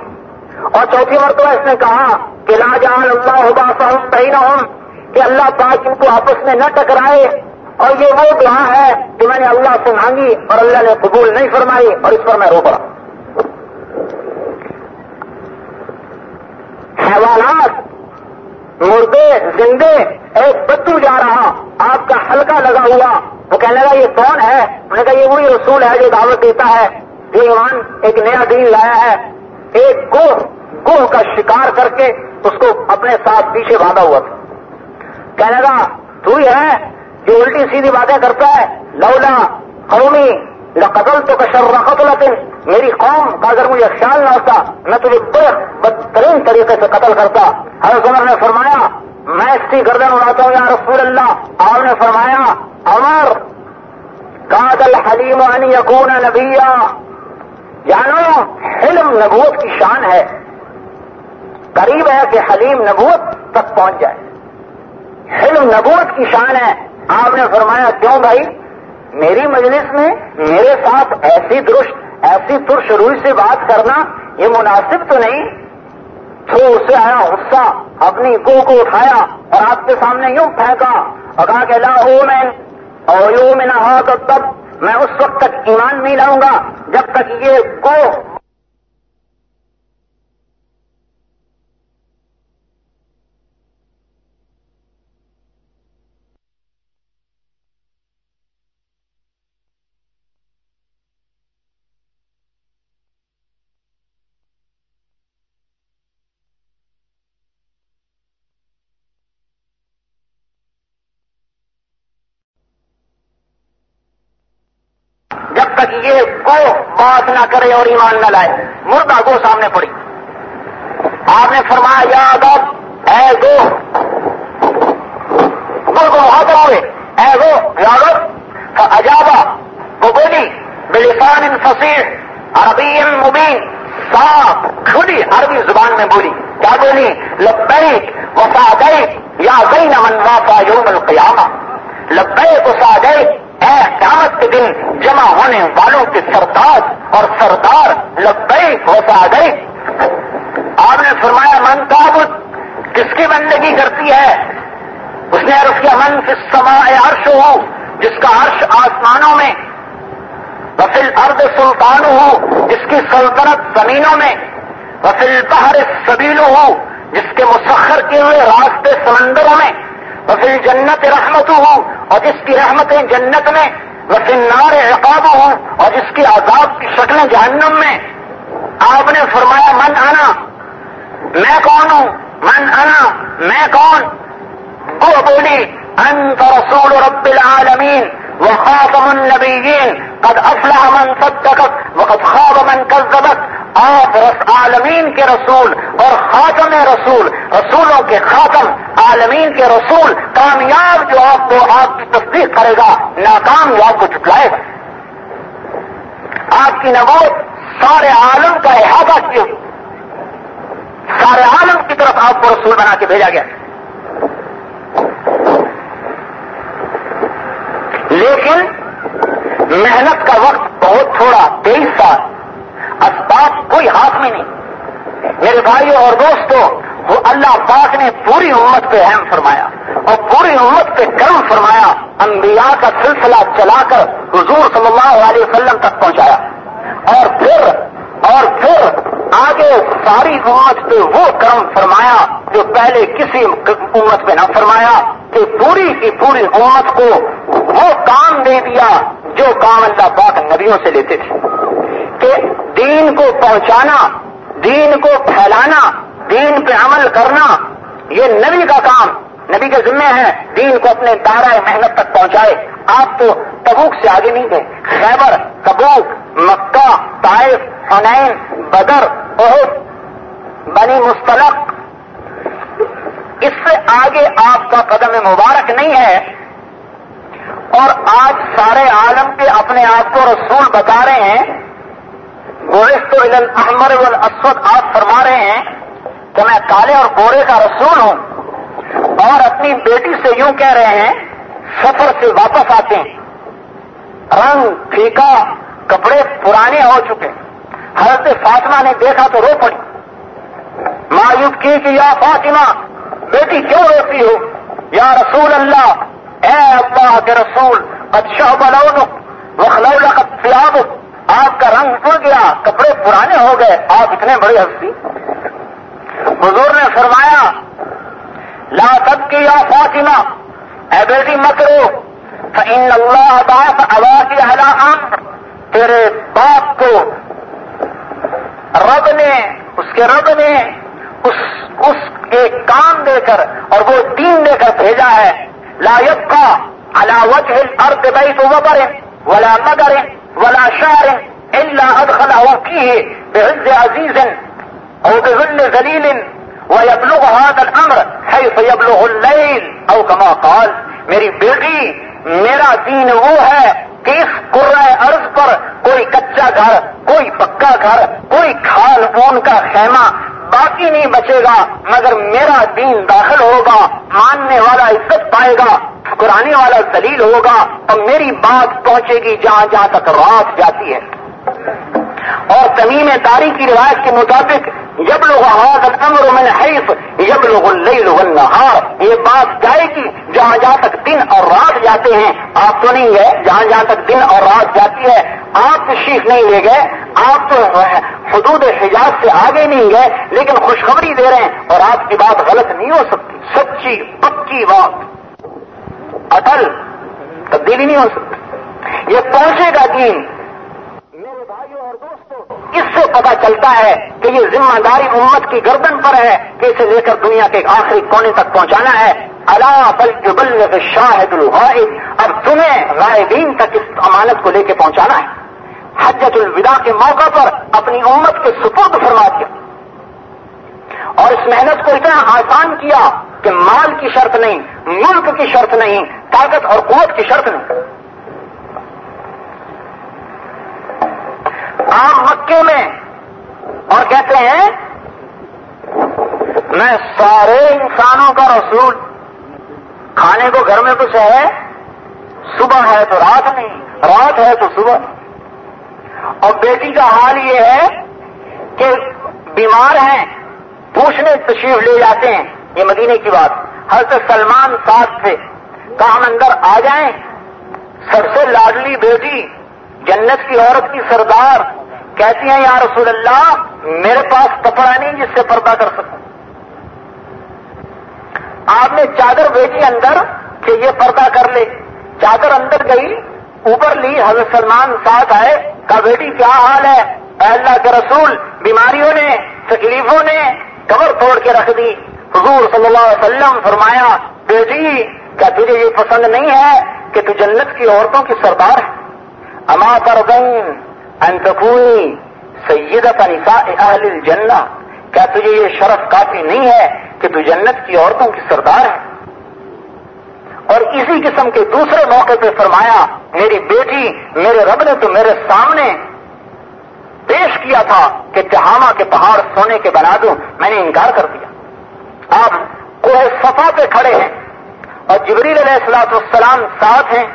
اور چوتھی مرتبہ اس نے کہا کہ لا جان اللہ ہوگا صحیح نہ ہوں کہ اللہ پاک ان کو آپس میں نہ ٹکرائے۔ اور یہ وہ دعا ہے کہ میں نے اللہ سے مانگی اور اللہ نے قبول نہیں فرمائی اور اس پر میں رو پڑا۔ حیوانات مردے زندے ایک بدو جا رہا، آپ کا ہلکا لگا ہوا۔ وہ کہنے لگا، یہ کون ہے؟ میں نے کہا، یہ وہی رسول ہے جو دعوت دیتا ہے۔ جو ایمان ایک نیا دین لایا ہے۔ ایک گوہ گوہ کا شکار کر کے اس کو اپنے ساتھ پیچھے باندھا ہوا تھا۔ کہنے لگا، تو ہی ہے جو الٹی سیدھی باتیں کرتا ہے۔ لولا قومی قتل تو کشر قتل میری قوم کا اگر مجھے خیال نہ ہوتا، میں تجھے بڑے بدترین طریقے سے قتل کرتا۔ حضرت عمر نے فرمایا، میں اس کی گردن اڑاتا ہوں یا رسول اللہ۔ آپ نے فرمایا، عمر کادل حلیم عنی یقون نبیا۔ جانو حلم نبوت کی شان ہے۔ قریب ہے کہ حلیم نبوت تک پہنچ جائے۔ حلم نبوت کی شان ہے۔ آپ نے فرمایا، کیوں بھائی؟ میری مجلس میں میرے ساتھ ایسی درست، ایسی ترش روئی سے بات کرنا یہ مناسب تو نہیں؟ تو اسے آیا غصہ، اپنی گو کو اٹھایا اور آپ کے سامنے یوں پھینکا اور کہا کہ لا او میں اور یو میں نہ ہو تو تب میں اس وقت تک ایمان نہیں لاؤں گا جب تک یہ گو تک یہ گو بات نہ کرے اور ایمان نہ لائے۔ مردہ گو سامنے پڑی۔ آپ نے فرمایا یاد اب اے گو گل کو ہاتھ ہوئے۔ اے گو یاد اجابا وہ بولی بلسان فصیح، عربی مبین، صاف، کھلی عربی زبان میں بولی۔ کیا بولی لبیک وسادیک یا بین من وافا یوم القیامہ۔ لبیک وسادیک اے قیامت کے دن جمع ہونے والوں کے سردار اور سردار لبئی ہوتا گئی آپ نے فرمایا، من تعبد، کس کی بندگی کرتی ہے؟ اس نے عرض کیا، من کس سما عرش ہو جس کا عرش آسمانوں میں وفل ارد سلطان ہو جس کی سلطنت زمینوں میں وفل بہر سبیل ہو جس کے مسخر کیے ہوئے راستے سمندروں میں وفل جنت رحمت ہوں اور جس کی رحمتیں جنت میں وسنار عقاب ہوں، اور جس کی عذاب کی شکلیں جہنم میں۔ آپ نے فرمایا، من آنا میں کون ہوں؟ من آنا میں کون؟ وہ بولی، انت رسول رب العالمین۔ وخاتم النبیین قد افلح من صدقت، وقد خواب من كذبت. آپ عالمین کے رسول اور خاتم رسول، رسولوں کے خاتم، عالمین کے رسول، کامیاب جو آپ کو، آپ کی تصدیق کرے گا، ناکام جو آپ کو چکلائے گا. آپ کی نبوت سارے عالم کا احاطہ کیے سارے عالم کی طرف آپ کو رسول بنا کے بھیجا گیا۔ لیکن محنت کا وقت بہت تھوڑا، تیئیس سال۔ اسباب کوئی ہاتھ میں نہیں۔ میرے بھائیوں اور دوستوں، وہ اللہ پاک نے پوری امت پہ اہم فرمایا اور پوری امت پہ کرم فرمایا، انبیاء کا سلسلہ چلا کر حضور صلی اللہ علیہ وسلم تک پہنچایا۔ اور پھر اور پھر آگے ساری امت پہ وہ کرم فرمایا جو پہلے کسی امت پہ نہ فرمایا، کہ پوری کی پوری امت کو وہ کام دے دیا جو کام اللہ پاک نبیوں سے لیتے تھے۔ کہ دین کو پہنچانا، دین کو پھیلانا، دین پہ عمل کرنا، یہ نبی کا کام۔ نبی کے ذمے ہے دین کو اپنے دارا محنت تک پہنچائے۔ آپ تو تبوک سے آگے نہیں گئے۔ خیبر، تبوک، مکہ، طائف، حنین، بدر بہت بنی مستلق اس سے آگے آپ کا قدم مبارک نہیں ہے۔ اور آج سارے عالم کے اپنے آپ کو رسول بتا رہے ہیں۔ گورست احمر اسود آپ فرما رہے ہیں کہ میں کالے اور گورے کا رسول ہوں۔ اور اپنی بیٹی سے یوں کہہ رہے ہیں، سفر سے واپس آتے ہیں۔ رنگ، پھیکا، کپڑے پرانے ہو چکے۔ حضرت فاطمہ نے دیکھا تو رو پڑی۔ مایوب کی کہ یا فاطمہ، بیٹی کیوں روتی ہو؟ یا رسول اللہ، اے اللہ کے رسول اچھا بلو وخلو لقد ثيابك آپ کا رنگ اڑ گیا، کپڑے پرانے ہو گئے، آپ اتنے بڑے ہستی حضور نے فرمایا لا سب کی یا فاطمہ اے بیٹی مکرو ان اللہ باپ آواز حلام تیرے باپ کو رب نے، اس کے رب نے اس اس ایک کام دے کر اور وہ دین دے کر بھیجا ہے. لا کا علاوت ارد بئی تو وہ کریں ولا مگر ولا شعر إلا أدخله فيه بعز عزيز أو بذل ذليل. ويبلغ هذا الأمر حيث يبلغ الليل. أو كما قال، میری بیٹی، میرا دین وہ ہے کہ اس قرآ ارض پر کوئی کچا گھر، کوئی پکا گھر، کوئی کھال اون کا خیمہ باقی نہیں بچے گا، مگر میرا دین داخل ہوگا، ماننے والا عزت پائے گا مسکرانے والا دلیل ہوگا، اور میری بات پہنچے گی جہاں جہاں تک رات جاتی ہے. اور تمیم داری کی روایت کے مطابق جب لوگ امر من حیف جب لوگ النہار یہ بات جائے گی. جہاں جہاں تک دن اور رات جاتے ہیں، آپ تو نہیں گئے. جہاں جہاں تک دن اور رات جاتی ہے، آپ تشریف نہیں لے گئے. آپ تو حدود حجاز سے آگے نہیں گئے، لیکن خوشخبری دے رہے ہیں اور آپ کی بات غلط نہیں ہو سکتی. سچی، پکی بات. اٹل تبدیلی نہیں ہو سکتی. یہ پہنچے گا دین. اس سے پتا چلتا ہے کہ یہ ذمہ داری امت کی گردن پر ہے کہ اسے لے کر دنیا کے آخری کونے تک پہنچانا ہے۔ اللہ بل جبل شاہد الغائب۔ اب تمہیں غائبین تک اس امانت کو لے کے پہنچانا ہے۔ حجت الوداع کے موقع پر اپنی امت کے سپرد فرما دیا۔ اور اس محنت کو اتنا آسان کیا کہ مال کی شرط نہیں، ملک کی شرط نہیں، طاقت اور قوت کی شرط نہیں۔ عام مکے میں۔ اور کہتے ہیں، میں سارے انسانوں کا رسول۔ کھانے کو گھر میں کچھ ہے۔ صبح ہے تو رات نہیں، رات ہے تو صبح۔ اور بیٹی کا حال یہ ہے کہ بیمار ہیں، پوچھنے تشریف لے جاتے ہیں۔ یہ مدینے کی بات۔ حضرت سلمان ساتھ سے کہاں اندر آ جائیں؟ سب سے لاڈلی بیٹی جنت کی عورت کی سردار۔ کہتی ہیں، یا رسول اللہ، میرے پاس کپڑا نہیں جس سے پردہ کر سکوں. آپ نے چادر بھیجی اندر کہ یہ پردہ کر لے۔ چادر اندر گئی، اوپر لی، حضرت سلمان ساتھ آئے، کا بیٹی، کیا حال ہے؟ اللہ کے رسول، بیماریوں نے، تکلیفوں نے کمر توڑ کے رکھ دی۔ حضور صلی اللہ علیہ وسلم فرمایا، بیٹی، کیا تجھے یہ پسند نہیں ہے کہ تو جنت کی عورتوں کی سردار ہے؟ اما تردین ان تکونی سیدت نساء اہل الجنہ. کیا تجھے یہ شرف کافی نہیں ہے کہ تو جنت کی عورتوں کی سردار ہے اور اسی قسم کے دوسرے موقع پہ فرمایا، میری بیٹی میرے رب نے تو میرے سامنے پیش کیا تھا کہ تہاما کے پہاڑ سونے کے بنا دوں، میں نے انکار کر دیا۔ آپ کوہ صفا پہ کھڑے ہیں اور جبریل علیہ السلاط والسلام ساتھ ہیں۔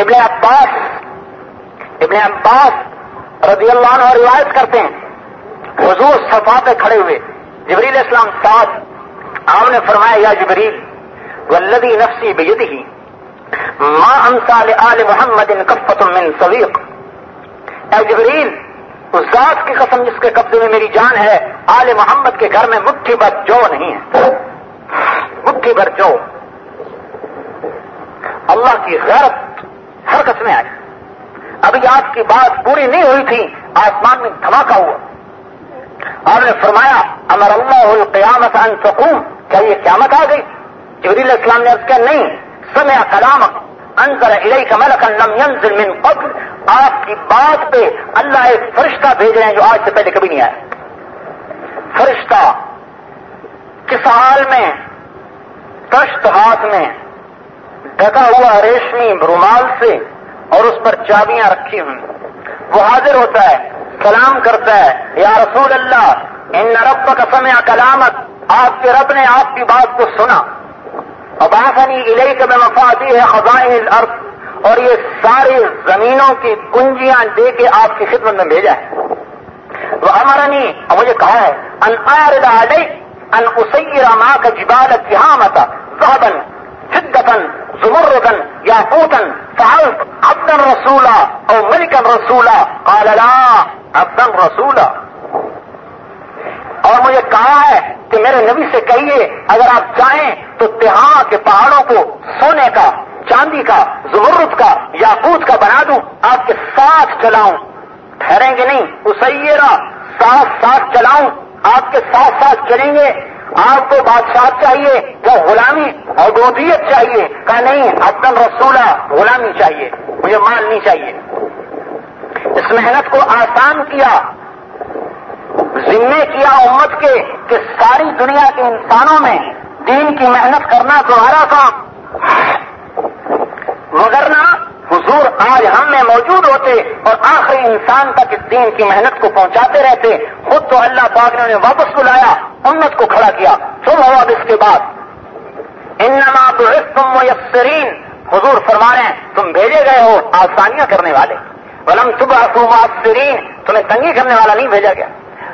ابن عباس ابن عباس رضی اللہ عنہ روایت کرتے ہیں۔ حضور صفا پہ کھڑے ہوئے، جبریل اسلام ساتھ آپ نے فرمایا، یا جبریل ولدی نفسی بید ہی ماں امسال آل محمد ان کفت من سویق اے جبریل، اس ذات کی قسم جس کے قبضے میں میری جان ہے، آل محمد کے گھر میں مٹھی بھر جو نہیں ہے۔ مٹھی بھر جو۔ اللہ کی غیرت حرکت میں آئی ابھی آپ کی بات پوری نہیں ہوئی تھی، آسمان میں دھماکہ ہوا۔ آپ نے فرمایا، امر اللہ القیامت ان سکون کیا یہ قیامت آ گئی؟ جبریل اسلام نے کیا، نہیں، سمع کلام انضر الیک ملکا لم ينزل من قبل۔ آپ کی بات پہ اللہ ایک فرشتہ بھیج رہے ہیں جو آج سے پہلے کبھی نہیں آیا۔ فرشتہ کس حال میں کشت ہاتھ میں ڈھکا ہوا ریشمی رومال سے اور اس پر چابیاں رکھی ہوئی۔ وہ حاضر ہوتا ہے سلام کرتا ہے۔ یا رسول اللہ، ان رب کا سمے کلامت آپ کے رب نے آپ کی بات کو سنا۔ اب علیہ کا میں مفادی ہے خزائن الارض۔ اور یہ ساری زمینوں کی کنجیاں دے کے آپ کی خدمت میں بھیجا ہے۔ وہ امرنی اور مجھے کہا ہے، ان آرد علیہ ان اسیرا ماں کا جبالت یہاں متا فدتن زمردن یا پوتن فعلت عبدن رسولا او ملکن رسولا، قال لا عبدن رسولا۔ اور مجھے کہا ہے کہ میرے نبی سے کہیے، اگر آپ چاہیں تو تہاں کے پہاڑوں کو سونے کا، چاندی کا، زمرد کا یا کا بنا دوں، آپ کے ساتھ چلاؤں۔ ٹھہریں گے نہیں اسیرا ساتھ ساتھ چلاؤں۔ آپ کے ساتھ ساتھ چلیں گے آپ کو بادشاہ چاہیے یا غلامی اور گودیت چاہیے۔ کہ نہیں ابدن رسولہ غلامی چاہیے، مجھے مال نہیں چاہیے۔ اس محنت کو آسان کیا ذمے کیا امت کے کہ ساری دنیا کے انسانوں میں دین کی محنت کرنا تمہارا کام۔ مگر نہ حضور آج ہم میں موجود ہوتے اور آخری انسان تک اس دین کی محنت کو پہنچاتے رہتے، خود تو اللہ پاک نے انہیں واپس بلایا، امت کو کھڑا کیا۔ تم ہو اب اس کے بعد، انما تم میسرین حضور فرما رہے ہیں، تم بھیجے گئے ہو آسانیاں کرنے والے۔ ولم صبح معصرین تمہیں تنگی کرنے والا نہیں بھیجا گیا۔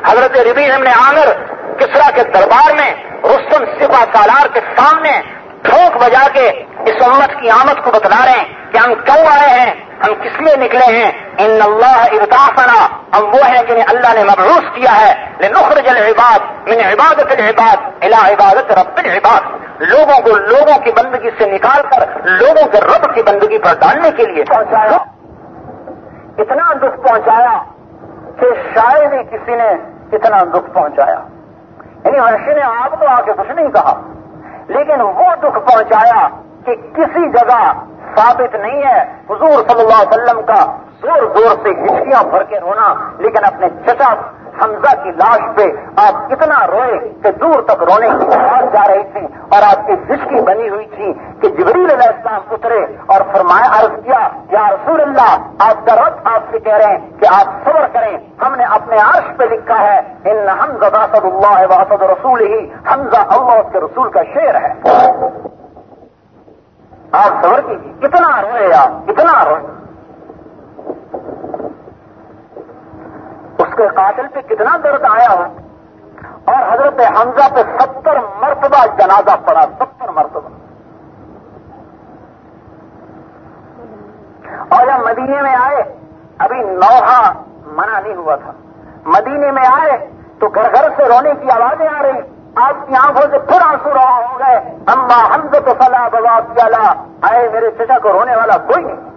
حضرت ربی نے عامر، کسرا کے دربار میں، رستم سپا سالار کے سامنے ٹھوک بجا کے اس امت کی آمد کو بتلا رہے ہیں کہ ہم کیوں آئے ہیں؟ ہم کس لیے نکلے ہیں؟ ان اللہ ارتافنا ہم وہ ہیں جنہیں اللہ نے مبعوث کیا ہے۔ لنخرج العباد من عبادت العباد الى عبادت رب العباد۔ لوگوں کو لوگوں کی بندگی سے نکال کر، لوگوں کے رب کی بندگی پر ڈالنے کے لیے۔ پہنچایا اتنا دکھ پہنچایا کہ شاید ہی کسی نے اتنا دکھ پہنچایا۔ یعنی وحشی نے آپ تو آ کے کچھ نہیں کہا۔ لیکن وہ دکھ پہنچایا کہ کسی جگہ ثابت نہیں ہے حضور صلی اللہ علیہ وسلم کا زور زور سے ہچکیاں بھر کے رونا، لیکن اپنے چچا حمزہ کی لاش پہ آپ اتنا روئے کہ دور تک رونے کی آواز جا رہی تھی اور آپ کی ہچکی بنی ہوئی تھی کہ جبریل علیہ السلام اترے اور فرمایا، عرض کیا، یا رسول اللہ، آپ کا رب آپ سے کہہ رہے ہیں کہ آپ صبر کریں۔ ہم نے اپنے عرش پہ لکھا ہے، ان حمزہ واسد اللہ واسد رسول ہی حمزہ اللہ کے رسول کا شعر ہے۔ آپ صبر کیجیے کتنا روئے آپ کتنا روئے۔ اس کے قاتل پہ کتنا درد آیا ہو؟ اور حضرت حمزہ پہ ستر مرتبہ جنازہ پڑا، ستر مرتبہ۔ اور جب مدینے میں آئے، ابھی نوحہ منع نہیں ہوا تھا۔ مدینے میں آئے تو گھر گھر سے رونے کی آوازیں آ رہی۔ آپ کی آنکھوں سے پھر آنسو رہا ہو گئے۔ اما حمد تو فلاح بباب کیا آئے میرے چچا کو رونے والا کوئی نہیں۔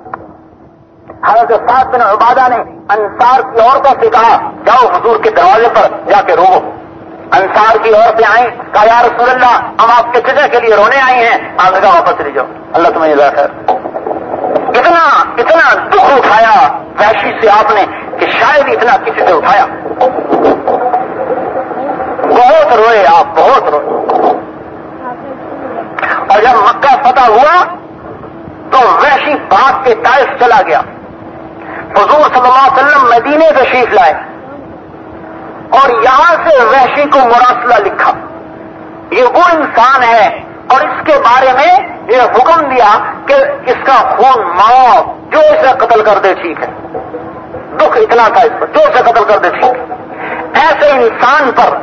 حضرت سات بن عبادہ نے انصار کی عورتوں سے کہا، جاؤ حضور کے دروازے پر جا کے رو۔ انصار کی عورتیں آئیں، کہا، یا رسول اللہ، ہم آپ کے چچا کے لیے رونے آئی ہیں۔ آپ نے کہا، واپس لے جاؤ۔ اللہ تمہیں خیر۔ اتنا اتنا دکھ اٹھایا ویشی سے آپ نے کہ شاید اتنا کسی سے اٹھایا۔ بہت روئے آپ، بہت روئے۔ اور جب مکہ فتح ہوا، تو ویشی باغ کے تائف چلا گیا۔ حضور صلی اللہ علیہ وسلم مدینے تشریف لائے اور یہاں سے وحشی کو مراسلہ لکھا۔ یہ وہ انسان ہے اور اس کے بارے میں یہ حکم دیا کہ اس کا خون موت جو اسے قتل کر دے، ٹھیک ہے۔ دکھ اتنا تھا اس پر، جو اسے قتل کر دے، ٹھیک ہے۔ ایسے انسان پر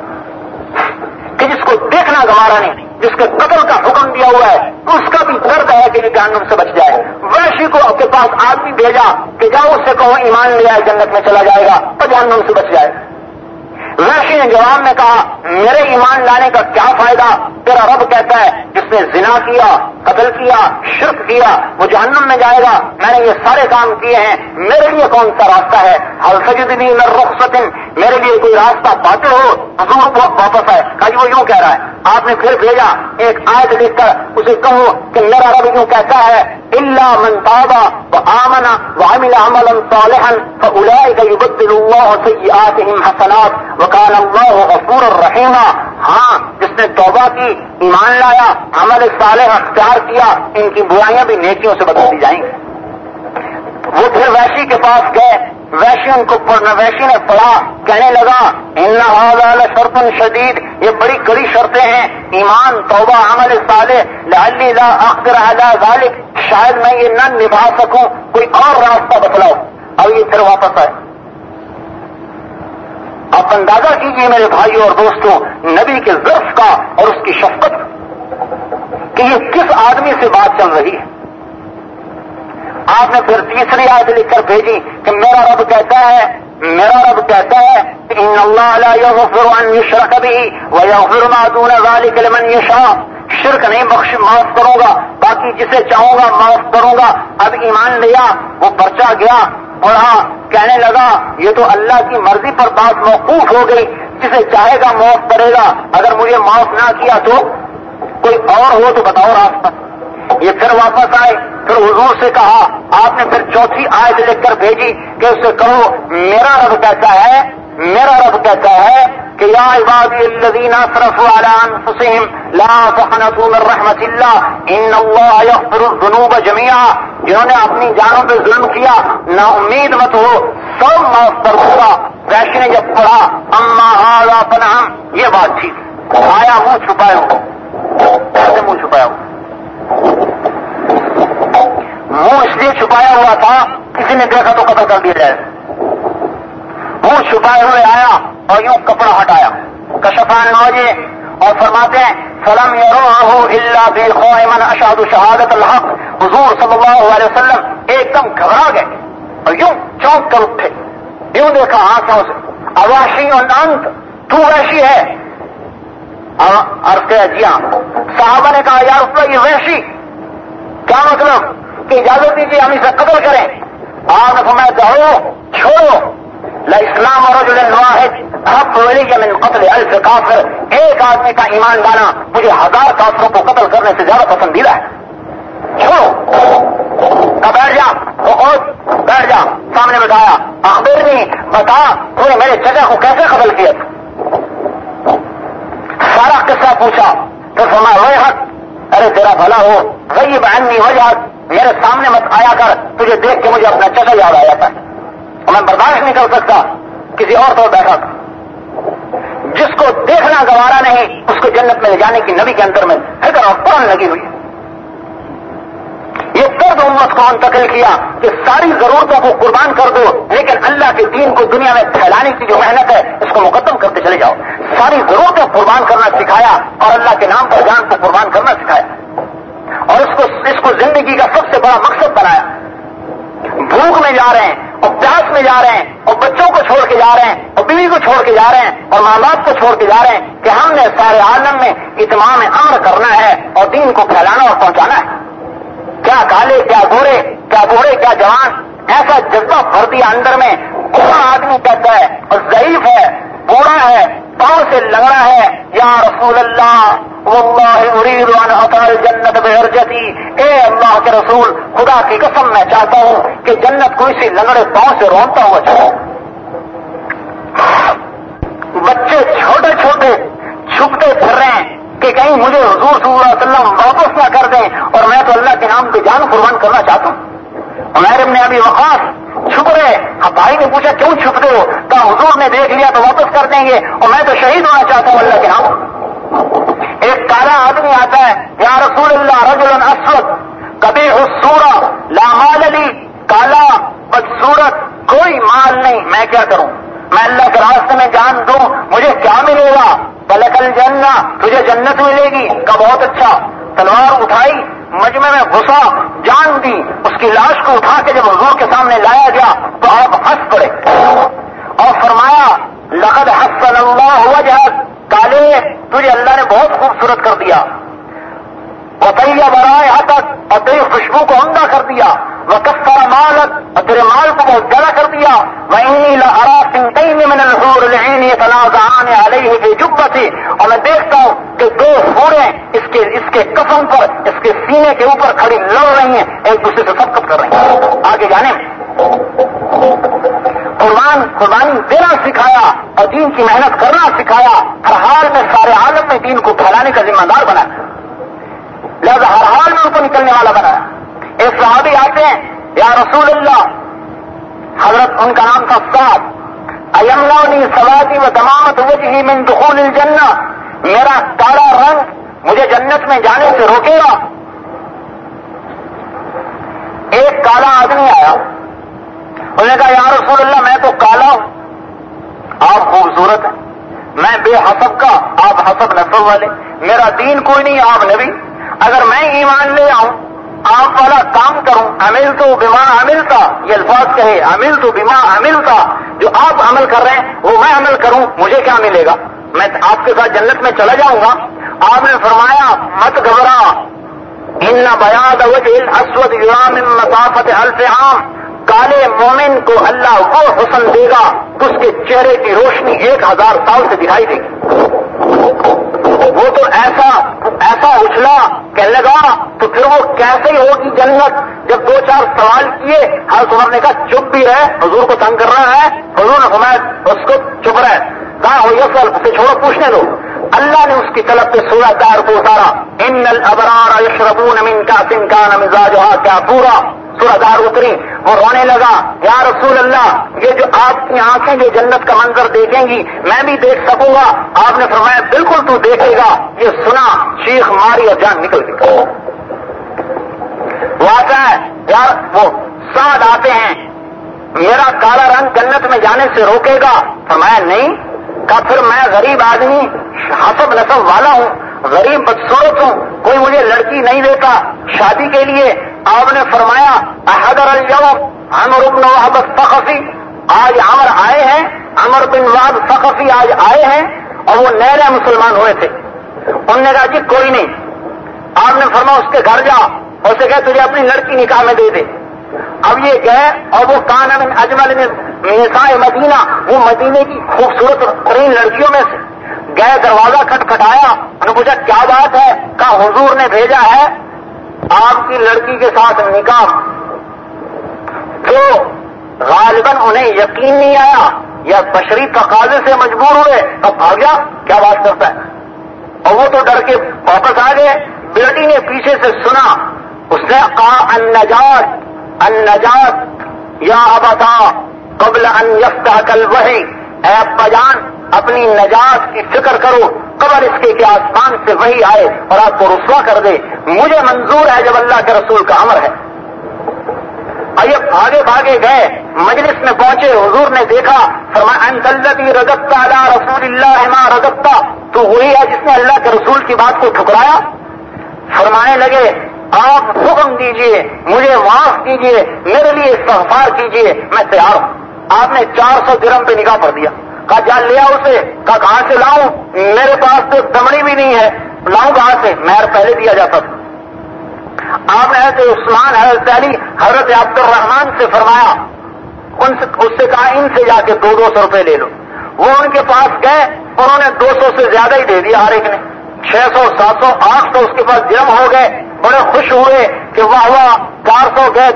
کہ جس کو دیکھنا گوارا نہیں۔ جس کے قتل کا حکم دیا ہوا ہے، اس کا بھی درد ہے کہ جہنم سے بچ جائے۔ ویشی کو کے پاس آدمی بھیجا کہ جاؤ، اس سے کہو، ایمان لے آئے، جنت میں چلا جائے گا، تو جہنم سے بچ جائے۔ ویشی نے جواب میں کہا، میرے ایمان لانے کا کیا فائدہ؟ تیرا رب کہتا ہے، جس نے زنا کیا، قتل کیا، شرک کیا، وہ جہنم میں جائے گا. میں نے یہ سارے کام کیے ہیں، میرے لیے کون سا راستہ ہے؟ الفجد بھی میں رخصت میرے لیے کوئی راستہ پاتے ہو، حضور واپس آئے۔ کہا جی وہ یوں کہہ رہا ہے، آپ نے پھر بھیجا، ایک آیت لکھ کر اسے کہو کہ میرا رب یوں کہتا ہے اللہ من تابا و آمنا و عمل عملا صالحا فاولئک یبدل اللہ سیئاتهم حسنات وکان اللہ غفور الرحیم ہاں جس نے توبہ کی، ایمان لایا، عمل صالح، اختیار کیا، ان کی برائیاں بھی نیکیوں سے بدل دی جائیں گی۔ وہ پھر ویشی کے پاس گئے ویشی ان کو پڑھنا ویشی نے پڑھا، کہنے لگا، ان شرط شدید، یہ بڑی کڑی شرطیں ہیں، ایمان، توبہ، عمل صالح لا اخر ذالک، شاید میں یہ نہ نبھا سکوں، کوئی اور راستہ بتلاؤ۔ اب یہ پھر واپس آئے۔ آپ اندازہ کیجیے میرے بھائیوں اور دوستوں، نبی کے ظرف کا اور اس کی شفقت کہ یہ کس آدمی سے بات چل رہی ہے؟ آپ نے پھر تیسری آیت لکھ کر بھیجی کہ میرا رب کہتا ہے، میرا رب کہتا ہے ان اللہ لمن شرک نہیں، بخش، معاف کروں گا، باقی جسے چاہوں گا معاف کروں گا۔ اب ایمان لیا، وہ پرچا گیا پڑھا ہاں، کہنے لگا، یہ تو اللہ کی مرضی پر بات موقوف ہو گئی، جسے چاہے گا معاف کرے گا، اگر مجھے معاف نہ کیا تو کوئی اور ہو تو بتاؤ راستہ۔ یہ پھر واپس آئے، پھر حضور سے کہا، آپ نے پھر چوتھی آیت لکھ کر بھیجی کہ اسے کہو، میرا رب کہتا ہے؟ میرا رب کہتا ہے کہ یا عبادی الذین اسرفوا علی انفسهم لا تقنطوا من رحمت اللہ ان اللہ یغفر الذنوب جميعا جنہوں نے اپنی جانوں پہ ظلم کیا، نا امید مت ہو، سب معاف کر دوں گا۔ ویشی نے جب پڑھا، اما ہاضا پناہ یہ بات تھی۔ آیا منہ چھپائے ہوں۔ کیسے منہ چھپایا ہوں۔ منہ اس لیے چھپایا ہوا تھا، کسی نے دیکھا تو قتل کر دیا جائے۔ منہ چھپائے ہوئے آیا اور یوں کپڑا ہٹایا۔ کشفان موجے اور فرماتے ہیں، فلم یرو اللہ بھی اشاد شہادت الحق۔ حضور صلی اللہ علیہ وسلم ایک دم گھبرا گئے اور یوں چونک کر اٹھے۔ یوں دیکھا آنکھوں سے اواشی اور انت تو ویشی ہے۔ ہاں، عرض کیا جی ہاں۔ صحابہ نے کہا یار اس یہ ویشی کیا مطلب؟ کہ اجازت دیجیے ہم اسے قتل کریں۔ آپ میں کہو چھوڑو۔ اسلام اور رجل واحد. حق ولی من قتل الف کافر. ایک آدمی کا ایمان لانا مجھے ہزار کافروں کو قتل کرنے سے زیادہ پسندیدہ ہے. چھوڑو. بیٹھ جا. بیٹھ جا. سامنے بتایا اخبر نہیں بتا تو نے میرے جگہ کو کیسے قتل کیا؟ سارا قصہ پوچھا. تو فرمایا وہ حق، ارے تیرا بھلا ہو. وہی بہن نہیں ہو جا میرے سامنے مت آیا کر. تجھے دیکھ کے مجھے اپنا چچا یاد آ جاتا ہے میں برداشت نہیں کر سکتا، کسی اور طور بیٹھا تھا۔ جس کو دیکھنا گوارا نہیں، اس کو جنت میں لے جانے کی نبی کے اندر میں فکر اور پرن لگی ہوئی یہ درد امت کو منتقل کیا کہ ساری ضرورتوں کو قربان کر دو، لیکن اللہ کے دین کو دنیا میں پھیلانے کی جو محنت ہے، اس کو مقدم کرتے چلے جاؤ۔ ساری ضرورتیں قربان کرنا سکھایا اور اللہ کے نام پر جان کو قربان کرنا سکھایا۔ اور اس کو اس کو زندگی کا سب سے بڑا مقصد بنایا۔ بھوک میں جا رہے ہیں، اور پیاس میں جا رہے ہیں، اور بچوں کو چھوڑ کے جا رہے ہیں، اور بیوی کو چھوڑ کے جا رہے ہیں، اور ماں باپ کو چھوڑ کے جا رہے ہیں کہ ہم نے سارے عالم میں اتمام امر کرنا ہے اور دین کو پھیلانا اور پہنچانا ہے۔ کیا کالے، کیا گورے کیا گورے کیا جوان؟ ایسا جذبہ بھر دیا اندر میں کون آدمی کہتا ہے اور ضعیف ہے۔ بوڑھا ہے پاؤں سے لگڑا ہے۔ یا رسول اللہ، واللہ اريد ان اطال جنت بہرجتی اے اللہ کے رسول، خدا کی قسم میں چاہتا ہوں کہ جنت کوئی سی لنگڑے پاؤں سے رونتا ہوا چاہوں بچے چھوٹے چھوٹے چھپتے پھر رہے ہیں کہ کہیں مجھے حضور صلی اللہ علیہ وسلم واپس نہ کر دیں اور میں تو اللہ کے نام پہ جان قربان کرنا چاہتا ہوں۔ عمیر نے ابھی وقاص چھپ رہے اب بھائی نے پوچھا کیوں چھپتے ہو؟ کہ حضور نے دیکھ لیا تو واپس کر دیں گے، اور میں تو شہید ہونا چاہتا ہوں اللہ کے نام ایک کالا آدمی آتا ہے، یا رسول اللہ رجل اسود کبھی حسورا لامال علی کالا بدسورت کوئی مال نہیں، میں کیا کروں؟ میں اللہ کے راستے میں جان دوں، مجھے کیا ملے گا؟ پلکل جننا تجھے جنت ملے گی کا بہت اچھا تلوار اٹھائی مجمع میں گھسا جان دی، اس کی لاش کو اٹھا کے جب حضور کے سامنے لایا گیا تو آپ ہنس پڑے۔ اور فرمایا، لقد حسن اللہ جہاز کالے تجھے اللہ نے بہت خوبصورت کر دیا۔ بتائیے برائے تک اور تیری خوشبو کو عمدہ کر دیا۔ وہ کفر مالت اور تیرے مال کو بہت زیادہ کر دیا۔ وہ ارا میں تنازعان علیہ کی جب تھی اور میں دیکھتا ہوں کہ دو سورے اس کے اس کے کفن پر، اس کے سینے کے اوپر کھڑی لڑ رہی ہیں، ایک دوسرے سے سبقت کر رہی ہیں۔ آگے جانے میں۔ قربان، قربانی دینا سکھایا، اور دین کی محنت کرنا سکھایا۔ ہر حال میں، سارے عالم میں دین کو پھیلانے کا ذمہ دار بنایا لہذا ہر حال میں ان کو نکلنے والا بنایا ایک صحابی آتے ہیں، یا رسول اللہ، حضرت ان کا نام تھا سعد۔ ایمنونی سوادی و تمامت وجہی من دخول الجنہ۔ میرا کالا رنگ مجھے جنت میں جانے سے روکے گا۔ ایک کالا آدمی آیا۔ انہوں نے کہا، یا رسول اللہ، میں تو کالا ہوں۔ آپ خوبصورت ہیں۔ میں بے حسب کا، آپ حسب نسل والے۔ میرا دین کوئی نہیں، آپ نبی۔ اگر میں ایمان لے آؤں آپ والا کام کروں امل تو بیما امل کا، یہ الفاظ کہے امل تو بیما امل کا، جو آپ عمل کر رہے ہیں، وہ میں عمل کروں، مجھے کیا ملے گا؟ میں آپ کے ساتھ جنت میں چلا جاؤں گا؟ آپ نے فرمایا، مت گھبرا۔ ان بیاد اسود یورام مسافت الف عام۔ کالے مومن کو اللہ وہ حسن دے گا اس کے چہرے کی روشنی ایک ہزار سال سے دکھائی دے گی۔ وہ تو ایسا ایسا اچھلا کہنے لگا تو پھر وہ کیسے ہوگی جنت؟ جب دو چار سوال کیے ہر عمر نے کہا، چپ بھی ہے حضور کو تنگ کر رہا ہے۔ حضور نے فرمایا اس کو چپ رہے۔ کہاں ہو یہ سوال اسے چھوڑو، پوچھنے دو۔ اللہ نے اس کی طلب پہ سورہ دار کو اتارا۔ ان الابرار یشربون من کاسن کان مزاجها کیا پورا سورہ دار اتری وہ رونے لگا، یا رسول اللہ، یہ جو آپ کی آنکھیں جو جنت کا منظر دیکھیں گی، میں بھی دیکھ سکوں گا۔ آپ نے فرمایا، بالکل تو دیکھے گا۔ یہ سنا، شیخ ماری اور جان نکل گئی۔ وہ آتا ہے، یار، وہ ساتھ آتے ہیں۔ میرا کالا رنگ جنت میں جانے سے روکے گا۔ فرمایا، نہیں کہا پھر میں غریب آدمی، حسب نصب والا ہوں۔ غریب بدسورت ہوں، کوئی مجھے لڑکی نہیں دیتا۔ شادی کے لیے آپ نے فرمایا احدر الجوم امر ابن وحب فخفی آج امر آئے ہیں امر بن وحب فخفی آج آئے ہیں اور وہ نئے مسلمان ہوئے تھے۔ انہوں نے کہا جی کوئی نہیں۔ آپ نے فرما اس کے گھر جا اور اسے کہ تجھے اپنی لڑکی نکاح میں دے دے۔ اب یہ گئے اور وہ کان اجمل میں مدینہ۔ وہ مدینے کی خوبصورت ترین لڑکیوں میں سے گئے، دروازہ کھٹ کھٹایا، انہوں نے پوچھا، کیا بات ہے؟ کہا، حضور نے بھیجا ہے آپ کی لڑکی کے ساتھ نکاح۔ تو غالباً انہیں یقین نہیں آیا، یا بشری تقاضے سے مجبور ہوئے اب آ گیا۔ کیا بات کرتا ہے؟ اور وہ تو ڈر کے واپس آ گئے۔ بیٹی نے پیچھے سے سنا، اس نے کہا، النجات النجات، یا ابتا، قبل ان یفتح کل وہی اے ابا جان اپنی نجات کی فکر کرو قبل اس کے کہ آسمان سے وہی آئے اور آپ کو رسوا کر دے۔ مجھے منظور ہے جب اللہ کے رسول کا امر ہے۔ آئیے بھاگے بھاگے گئے۔ مجلس میں پہنچے، حضور نے دیکھا، فرمایا انتلتی رجبتا اللہ رسول اللہ ما رجبتا تو وہی ہے جس نے اللہ کے رسول کی بات کو ٹھکرایا۔ فرمانے لگے، آپ حکم دیجیے، مجھے معاف کیجیے، میرے لیے استغفار کیجیے، میں تیار ہوں۔ آپ نے چار سو درم پہ نکاح پڑ دیا۔ کہا جا لیا اسے. کہا کہاں سے لاؤں. میرے پاس تو دمڑی بھی نہیں ہے. لاؤں کہاں سے. مہر پہلے دیا جاتا تھا. آپ نے ایسے عثمان، حضرت علی، حضرت عبد الرحمان سے فرمایا، ان سے اس سے کہا، ان سے جا کے دو دو سو روپے لے لو. وہ ان کے پاس گئے، انہوں نے دو سو سے زیادہ ہی دے دیا ہر ایک نے. چھ سو، سات سو، آٹھ سو اس کے پاس جرم ہو گئے. بڑے خوش ہوئے کہ واہ واہ، چار سو گئے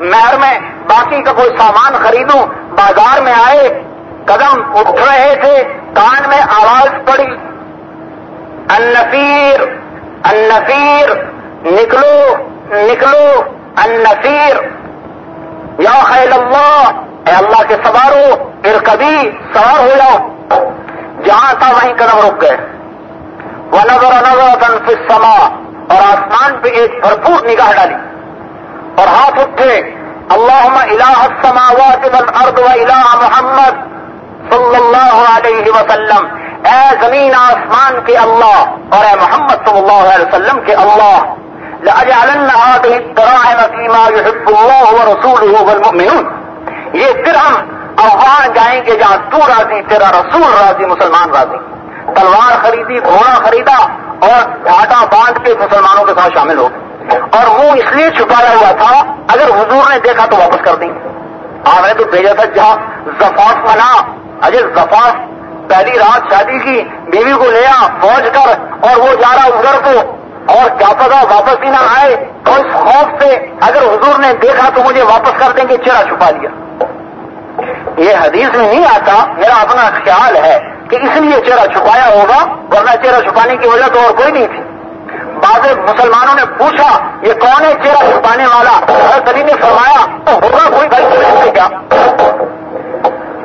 مہر میں. باقی کا کوئی سامان خریدوں، بازار میں آئے قدم اٹھ رہے تھے، کان میں آواز پڑی۔ النفیر النفیر، نکلو نکلو، النفیر۔ یا خیل اللہ، اے اللہ کے سوارو پھر کبھی سوار ہو جاؤ۔ جہاں تھا وہیں قدم رک گئے۔ وہ نظر نظر سما اور آسمان پہ ایک بھرپور نگاہ ڈالی۔ اور ہاتھ اٹھے اللہ الہ السماوات والارض و الہ محمد۔ صلی اللہ علیہ وسلم، اے زمین آسمان کے اللہ، اور اے محمد صلی اللہ علیہ وسلم کے اللہ۔ لأجعلن هذه الدراهم فيما يحب الله ورسوله والمؤمنون۔ یہ درہم اب وہاں جائیں گے جہاں تو راضی، تیرا رسول راضی، مسلمان راضی۔ تلوار خریدی، گھوڑا خریدا، اور گھاٹا باندھ کے مسلمانوں کے ساتھ شامل ہو اور وہ اس لیے چھپایا ہوا تھا، اگر حضور نے دیکھا تو واپس کر دیں۔ آپ نے تو بھیجا تھا، جہاں زفاف منا اجے زفاف پہلی رات شادی کی، بیوی کو لیا فوج کر اور وہ جا رہا ادھر کو۔ اور کیا پتا واپس ہی نہ آئے۔ تو اس خوف سے اگر حضور نے دیکھا تو مجھے واپس کر دیں گے چہرہ چھپا دیا یہ حدیث میں نہیں آتا، میرا اپنا خیال ہے کہ اس لیے چہرہ چھپایا ہوگا، ورنہ چہرہ چھپانے کی وجہ تو اور کوئی نہیں تھی۔ بعض مسلمانوں نے پوچھا، یہ کون ہے چہرہ چھپانے والا؟ حضرت علی نے فرمایا، تو ہوگا کوئی بھائی کیا؟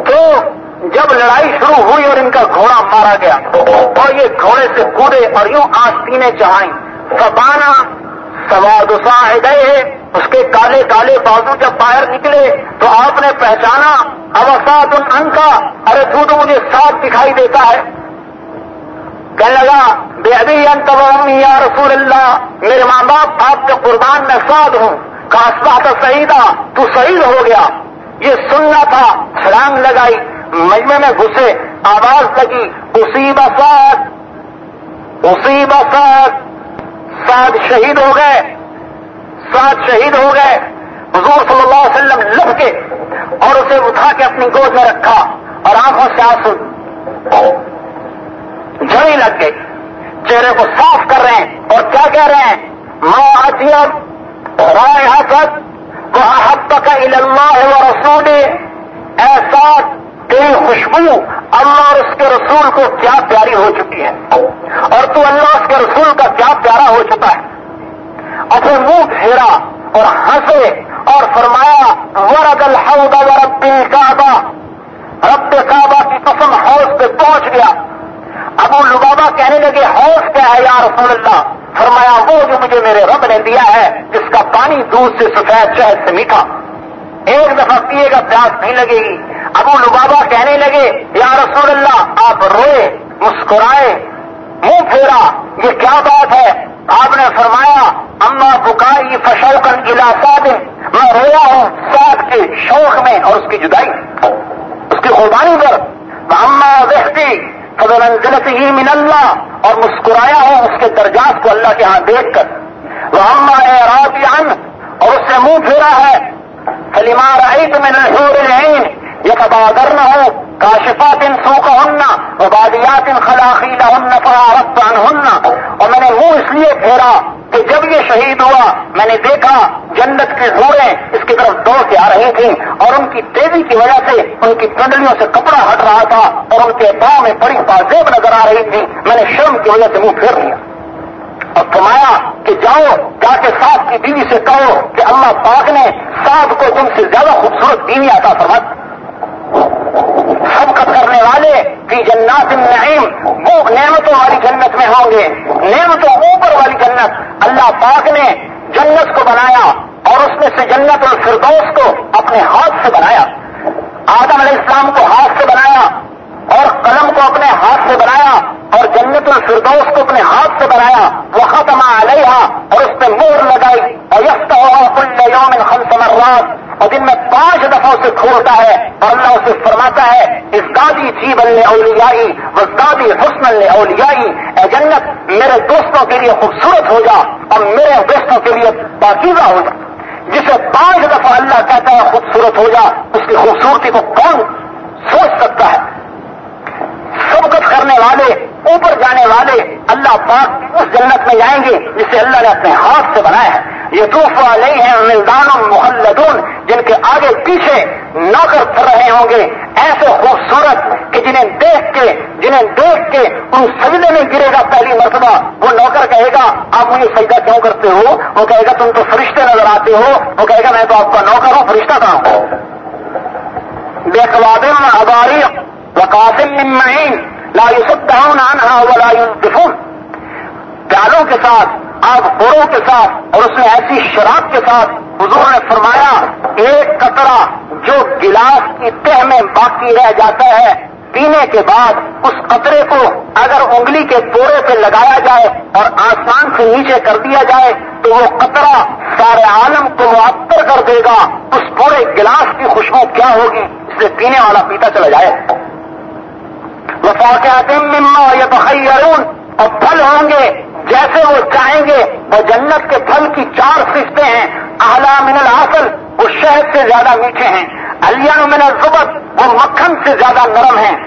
تو جب لڑائی شروع ہوئی اور ان کا گھوڑا مارا گیا اور یہ گھوڑے سے کودے اور یوں آستینے چڑھائیں۔ سبانا سواد گئے اس کے کالے کالے بازو جب باہر نکلے تو آپ نے پہچانا اوساد ان کا ارے تو تو مجھے ساتھ دکھائی دیتا ہے۔ کہنے لگا، بے ابھی انتظام یا رسول اللہ، میرے ماں باپ، آپ کے قربان میں سعد ہوں۔ کاسبہ تو شہید تو شہید ہو گیا۔ یہ سننا تھا چھلانگ لگائی۔ مجمے میں گھسے، آواز لگی اسی بسات اسی بسات سات شہید ہو گئے سات شہید ہو گئے۔ حضور صلی اللہ علیہ وسلم لب کے اور اسے اٹھا کے اپنی گود میں رکھا اور آنکھوں سے آنسو جڑی لگ گئی۔ چہرے کو صاف کر رہے ہیں اور کیا کہہ رہے ہیں؟ ماں اتیب رائے حسد وہ حب کا اللہ و رسول ایسا تیری خوشبو اللہ اور اس کے رسول کو کیا پیاری ہو چکی ہے۔ اور تو اللہ اس کے رسول کا کیا پیارا ہو چکا ہے۔ اور پھر منہ پھیرا اور ہنسے اور فرمایا، ورد الحوض ورب کعبہ۔ رب کعبہ کی قسم حوض پہ پہنچ گیا۔ ابو لبابا کہنے لگے، حوض کیا ہے یا رسول اللہ؟ فرمایا، وہ جو مجھے میرے رب نے دیا ہے، جس کا پانی دودھ سے سفید شہد سے میٹھا۔ ایک دفعہ پیے گا، پیاس نہیں لگے گی۔ ابو لبابا کہنے لگے، یا رسول اللہ، آپ روئے مسکرائے منہ پھیرا، یہ کیا بات ہے؟ آپ نے فرمایا، اما بکائی فشوقن علاقہ میں میں رویا ہوں ساتھ کے شوق میں اور اس کی جدائی، اس کی قربانی پر۔ اما وحدی فضل انزلت ہی من اللہ، اور مسکرایا ہوں اس کے درجات کو اللہ کے ہاں دیکھ کر۔ وہ اما اعراض عن اور اس سے منہ پھیرا ہے۔ فلما رأيت من الحور العين يتبادرنه كاشفات سوقهن وباديات خلاخيلهن فأعرضت عنهن. اور میں نے منہ اس لیے پھیرا کہ جب یہ شہید ہوا، میں نے دیکھا جنت کی حوریں اس کی طرف دوڑ کے آ رہی تھیں اور ان کی تیزی کی وجہ سے ان کی پنڈلیوں سے کپڑا ہٹ رہا تھا اور ان کے پاؤں میں بڑی بازیب نظر آ رہی تھی میں نے شرم کی وجہ سے منہ پھیر لیا۔ اور فرمایا کہ جاؤ جا کے صاحب کی بیوی سے کہو کہ اللہ پاک نے صاحب کو تم سے زیادہ خوبصورت بیوی آتا فرمت سبقت کرنے والے کی جنات النعیم، وہ نعمتوں والی جنت میں ہوں گے۔ نعمتوں اوپر والی جنت۔ اللہ پاک نے جنت کو بنایا اور اس میں سے جنت الفردوس کو اپنے ہاتھ سے بنایا۔ آدم علیہ السلام کو ہاتھ سے بنایا۔ قلم کو اپنے ہاتھ سے بنایا اور جنت الفردوس کو اپنے ہاتھ سے بنایا وہ ختم علیہ اور اس پہ مور لگائی۔ اور یس کل یوم خمس مرات۔ اور دن میں پانچ دفعہ اسے کھولتا ہے اور اللہ اسے فرماتا ہے اس دادی جی بلنے اولیائی بس دادی حسن اولیائی اے جنت، میرے دوستوں کے لیے خوبصورت ہو جا اور میرے دوستوں کے لیے پاکیزہ ہو جا۔ جسے پانچ دفعہ اللہ کہتا ہے خوبصورت ہو جا، اس کی خوبصورتی کو کون سوچ سکتا ہے؟ سبقت کرنے والے، اوپر جانے والے اللہ پاک اس جنت میں جائیں گے جسے اللہ نے اپنے ہاتھ سے بنایا ہے۔ یہ توف والے ہیں ملدان محلدون جن کے آگے پیچھے نوکر پھر رہے ہوں گے۔ ایسے خوبصورت کہ جنہیں دیکھ کے، جنہیں دیکھ کے ان سجدے میں گرے گا پہلی مرتبہ۔ وہ نوکر کہے گا، آپ مجھے سجدہ کیوں کرتے ہو؟ وہ کہے گا، تم تو فرشتے نظر آتے ہو۔ وہ کہے گا، میں تو آپ کا نوکر ہوں، فرشتہ کہاں ہوں؟ بے خواتین اباری وقاسم من معین، لا يصدعون عنها ولا ينقفون پیالوں کے ساتھ، آگ بوروں کے ساتھ اور اس میں ایسی شراب کے ساتھ حضور نے فرمایا، ایک قطرہ جو گلاس کی تہ میں باقی رہ جاتا ہے، پینے کے بعد اس قطرے کو اگر انگلی کے پورے پہ لگایا جائے اور آسمان سے نیچے کر دیا جائے، تو وہ قطرہ سارے عالم کو معطر کر دے گا۔ اس پورے گلاس کی خوشبو کیا ہوگی؟ اس سے پینے والا پیتا چلا جائے۔ مما یتخیرون، اور پھل ہوں گے جیسے وہ چاہیں گے۔ وہ جنت کے پھل کی چار قسطیں ہیں۔ اعلیٰ من العسل، وہ شہد سے زیادہ میٹھے ہیں۔ علیہ من الزبد، وہ مکھن سے زیادہ نرم ہیں۔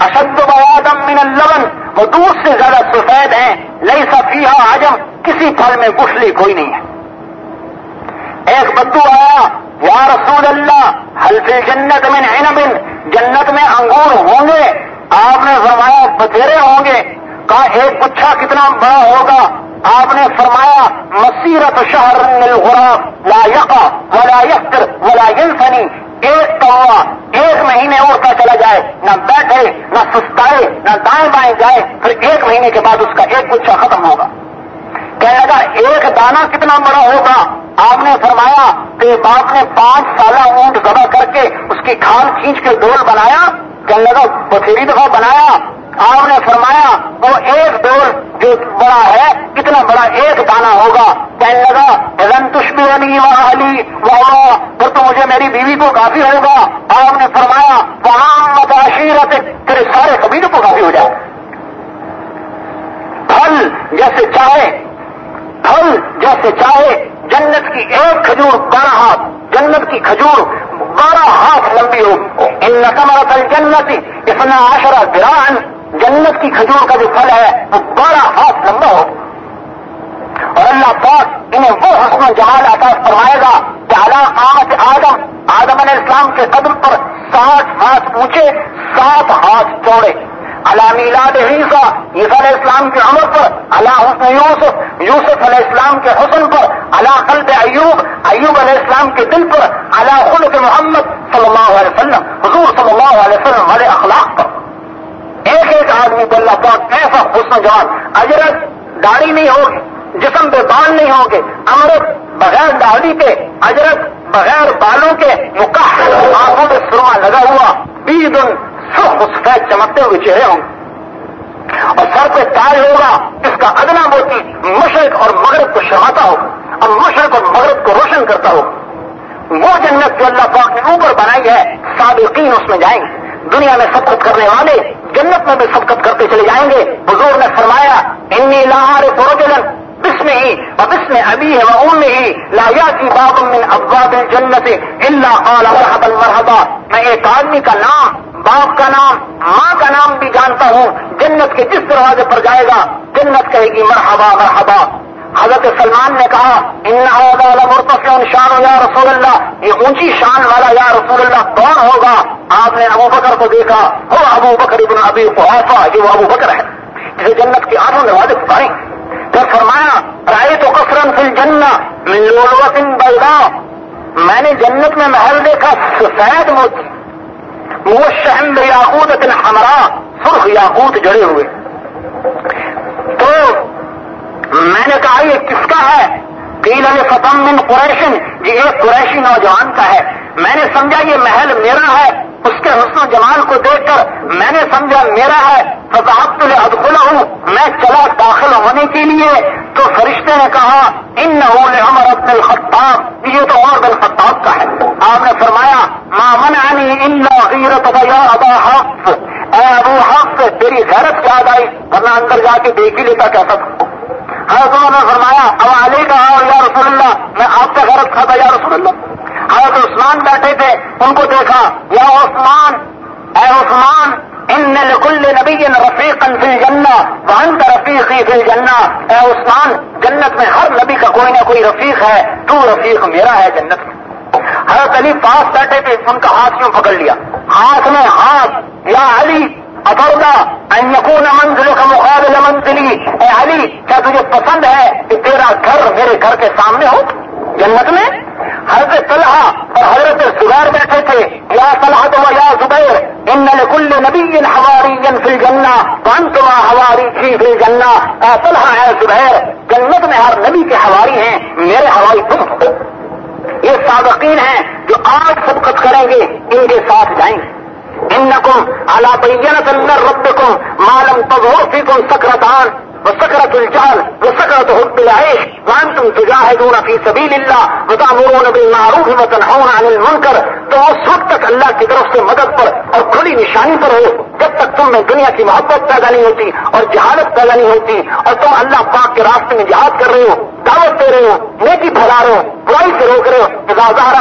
اشد بوادم من اللبن، وہ دودھ سے زیادہ سفید ہیں۔ لئی صفیہ عجم، کسی پھل میں گسلی کوئی نہیں ہے۔ ایک بدو آیا، یا رسول اللہ حلف جنت میں عنب، جنت میں انگور ہوں گے۔ آپ نے فرمایا، بتھیرے ہوں گے۔ کہا، ایک گچھا کتنا بڑا ہوگا؟ آپ نے فرمایا مسیرت شہر الغراب، لا یقا ولا یفتر ولا ینفنی ایک کوا ایک مہینے اڑتا چلا جائے۔ نہ بیٹھے، نہ سستائے، نہ دائیں بائیں جائے۔ پھر ایک مہینے کے بعد اس کا ایک گچھا ختم ہوگا۔ کہنے لگا ایک دانہ کتنا بڑا ہوگا؟ آپ نے فرمایا کہ باپ نے پانچ سالہ اونٹ ذبح کر کے اس کی کھال کھینچ کے ڈول بنایا، کہنے لگا، بتھیری دفعہ بنایا؟ آپ نے فرمایا، وہ ایک ڈول جو بڑا ہے، کتنا بڑا ایک دانہ ہوگا؟ کہنے لگا رن تشمی علی علی وہ پھر تو مجھے میری بیوی کو کافی ہوگا؟ آپ نے فرمایا وہاں متاشیرت تیرے سارے قبیلوں کو کافی ہو جائے۔ پھل جیسے چاہے پھل جیسے چاہے، جنت کی ایک کھجور بارہ ہاتھ، جنت کی کھجور بارہ ہاتھ لمبی ہو۔ ان نقمر پل جنت اتنا آشرا گران جنت کی کھجور کا جو پھل ہے، وہ بارہ ہاتھ لمبا ہو۔ اور اللہ پاک انہیں وہ حسن و جمال عطا فرمائے گا کہ اللہ قامت آدم آدم علیہ السلام کے قدم پر سات ہاتھ اونچے، سات ہاتھ چوڑے۔ اللہ میلاد عیسا عیسیٰ علیہ السلام کی عمر پر اللہ حسن یوسف یوسف علیہ السلام کے حسن پر اللہ قلب ایوب ایوب علیہ السلام کے دل پر اللہ خلق محمد صلی اللہ علیہ وسلم، حضور صلی اللہ علیہ وسلم والے اخلاق پر۔ ایک ایک آدمی کو اللہ پاک ایسا حسن جوان، اجرت داڑھی نہیں ہوگی، جسم پہ بال نہیں ہوں گے امرت بغیر داڑھی کے، اجرت بغیر بالوں کے مکح آنکھوں میں سرما لگا ہوا بیس دن سب سفید چمکتے ہوئے چہرے ہوں گے۔ اور سر پہ تاج ہوگا، اس کا ادنا موتی مشرق اور مغرب کو شرماتا ہو، اور مشرق اور مغرب کو روشن کرتا ہو۔ وہ جنت جو اللہ پاک نے اوپر بنائی ہے، سابقین اس میں جائیں گے۔ دنیا میں سبقت کرنے والے جنت میں بھی سبقت کرتے چلے جائیں گے۔ حضور نے فرمایا، انی لاہر فروجن بسم ہی اور بسم ابھی ہے وہ ام ہی لایا کی باب من ابواب جنت اللہ مرحبا مرحبا۔ میں ایک آدمی کا نام باپ کا نام، ماں کا نام بھی جانتا ہوں۔ جنت کے جس دروازے پر جائے گا، جنت کہے گی مرحبا مرحبا۔ حضرت سلمان نے کہا ان مرتف شان یا رسول اللہ۔ یہ اونچی شان والا یا رسول اللہ کون ہوگا؟ آپ نے ابو بکر کو دیکھا۔ وہ ابو بکر ابن ابھی خوافا یہ وہ ابو بکر ہے۔ جسے جنت کے آٹھوں دروازے پڑھیں پھر فرمایا رائے تو کثرن فل جنا ملوسن بلدا میں نے جنت میں محل دیکھا، سفید موتی۔ یاقوت اتنا ہمارا سرخ یاقوت جڑے ہوئے۔ تو میں نے کہا، یہ کس کا ہے؟ تین علی فتم بن قریشن۔ یہ ایک قریشی نوجوان کا ہے۔ میں نے سمجھا، یہ محل میرا ہے۔ اس کے حسن و جمال کو دیکھ کر میں نے سمجھا، میرا ہے فضاحت ادخلا ہوں، میں چلا داخل ہونے کے لیے۔ تو فرشتے نے کہا ان عمر ابن الخطاب، یہ تو عمر بن خطاب کا ہے۔ آپ نے فرمایا مامن عنی ان غیرت یا ابا حق اے ابو حق تیری غیرت یاد آئی ورنہ اندر جا کے دیکھ ہی لیتا کیسا حضرت عمر نے فرمایا، اب علی کا یا رسول اللہ، میں آپ کا غیرت کھاتا یا رسول اللہ۔ حضرت عثمان بیٹھے تھے، ان کو دیکھا، یا عثمان، اے عثمان، ان لکل نبی رفیق فی الجنہ، وانت رفیقی فی الجنہ۔ اے عثمان، جنت میں ہر نبی کا کوئی نہ کوئی رفیق ہے، تو رفیق میرا ہے جنت میں۔ حضرت علی پاس بیٹھے تھے، ان کا ہاتھ کیوں پکڑ لیا۔ ہاتھ میں ہاتھ، یا علی ابردا یقون منزل کا مقابل منزلی۔ اے علی، کیا تجھے پسند ہے کہ تیرا گھر میرے گھر کے سامنے ہو؟ جنت میں حضرت طلحہ اور حضرت زبیر بیٹھے تھے، یا طلحہ تو یا زبیر، ان کل نبی ہواری فل جنا پن تما ہواری تھی فل جنا طلحہ ہے زبیر، جنت میں ہر نبی کے ہواری ہیں، میرے ہوائی تم ہو۔ یہ سابقین ہیں جو آج سبقت کریں گے، ان کے ساتھ جائیں۔ گے ان نقم اللہ بینت اندر رب کم معلوم تب ہو فکم سکرتان۔ وسكرة الجهل وسكرة حب العيش وانتم تجاهدون في سبيل الله وتأمرون بالمعروف وتنهون عن المنكر تو اس وقت تک اللہ کی طرف سے مدد پر اور کھلی نشانی پر ہو، جب تک تم میں دنیا کی محبت پیدا نہیں ہوتی اور جہالت پیدا نہیں ہوتی اور تم اللہ پاک کے راستے میں جہاد کر رہے ہو، دعوت دے رہے ہو، نیکی پھیلا رہے ہو، برائی سے روک رہے ہو بازار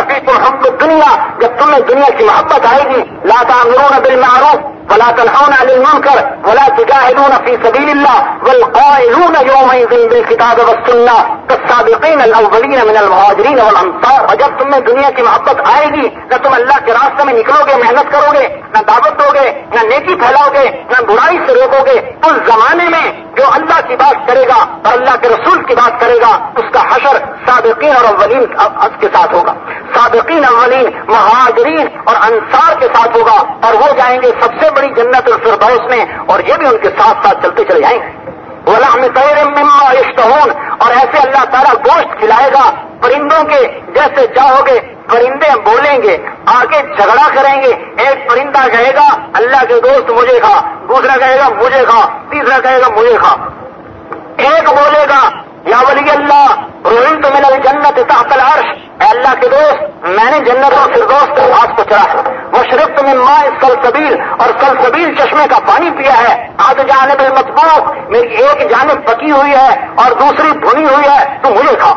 ہم کو دنیا جب تمہیں دنیا کی محبت آئے گی، لا تعمرون بالمعروف ولا تنهون عن المنكر ولا تجاهدون في سبيل الله والقائلون يومئذ بالكتاب والسنة كالسابقين الأولين من المهاجرين والأنصار وجب تمہیں دنیا کی محبت آئے گی، نہ تم اللہ کے راستے میں نکلو گے، محنت کرو گے، نہ دعوت دو گے، نہ نیکی پھیلاؤ گے، نہ برائی سے روکو گے۔ اس زمانے میں جو اللہ کی بات کرے گا اور اللہ کے رسول کی بات کرے گا، اس کا حشر سابقین اور اولین کے ساتھ ہوگا۔ سابقین اولین، مہاجرین اور انصار کے ساتھ ہوگا اور وہ جائیں گے سب سے بڑی جنت الفردوس میں اور یہ بھی ان کے ساتھ ساتھ چلتے چلے جائیں گے۔ مما اشتہون اور ایسے اللہ تعالیٰ گوشت کھلائے گا، پرندوں کے جیسے چاہو گے پرندے بولیں گے، آگے جھگڑا کریں گے۔ ایک پرندہ کہے گا، اللہ کے دوست مجھے کھا، دوسرا کہے گا، مجھے کھا، تیسرا کہے گا، مجھے کھا۔ ایک بولے گا یا ولی اللہ روہن تو میرا جنت تحت العرش۔ اے اللہ کے دوست، میں نے جنت اور فردوس کے ہاتھ کو چڑھا۔ وہ شرف تمہیں ماں سلسبیل اور سلسبیل چشمے کا پانی پیا ہے۔ آج جانب المطبوق میری ایک جانب پکی ہوئی ہے، اور دوسری بھنی ہوئی ہے۔ تو مجھے کھا۔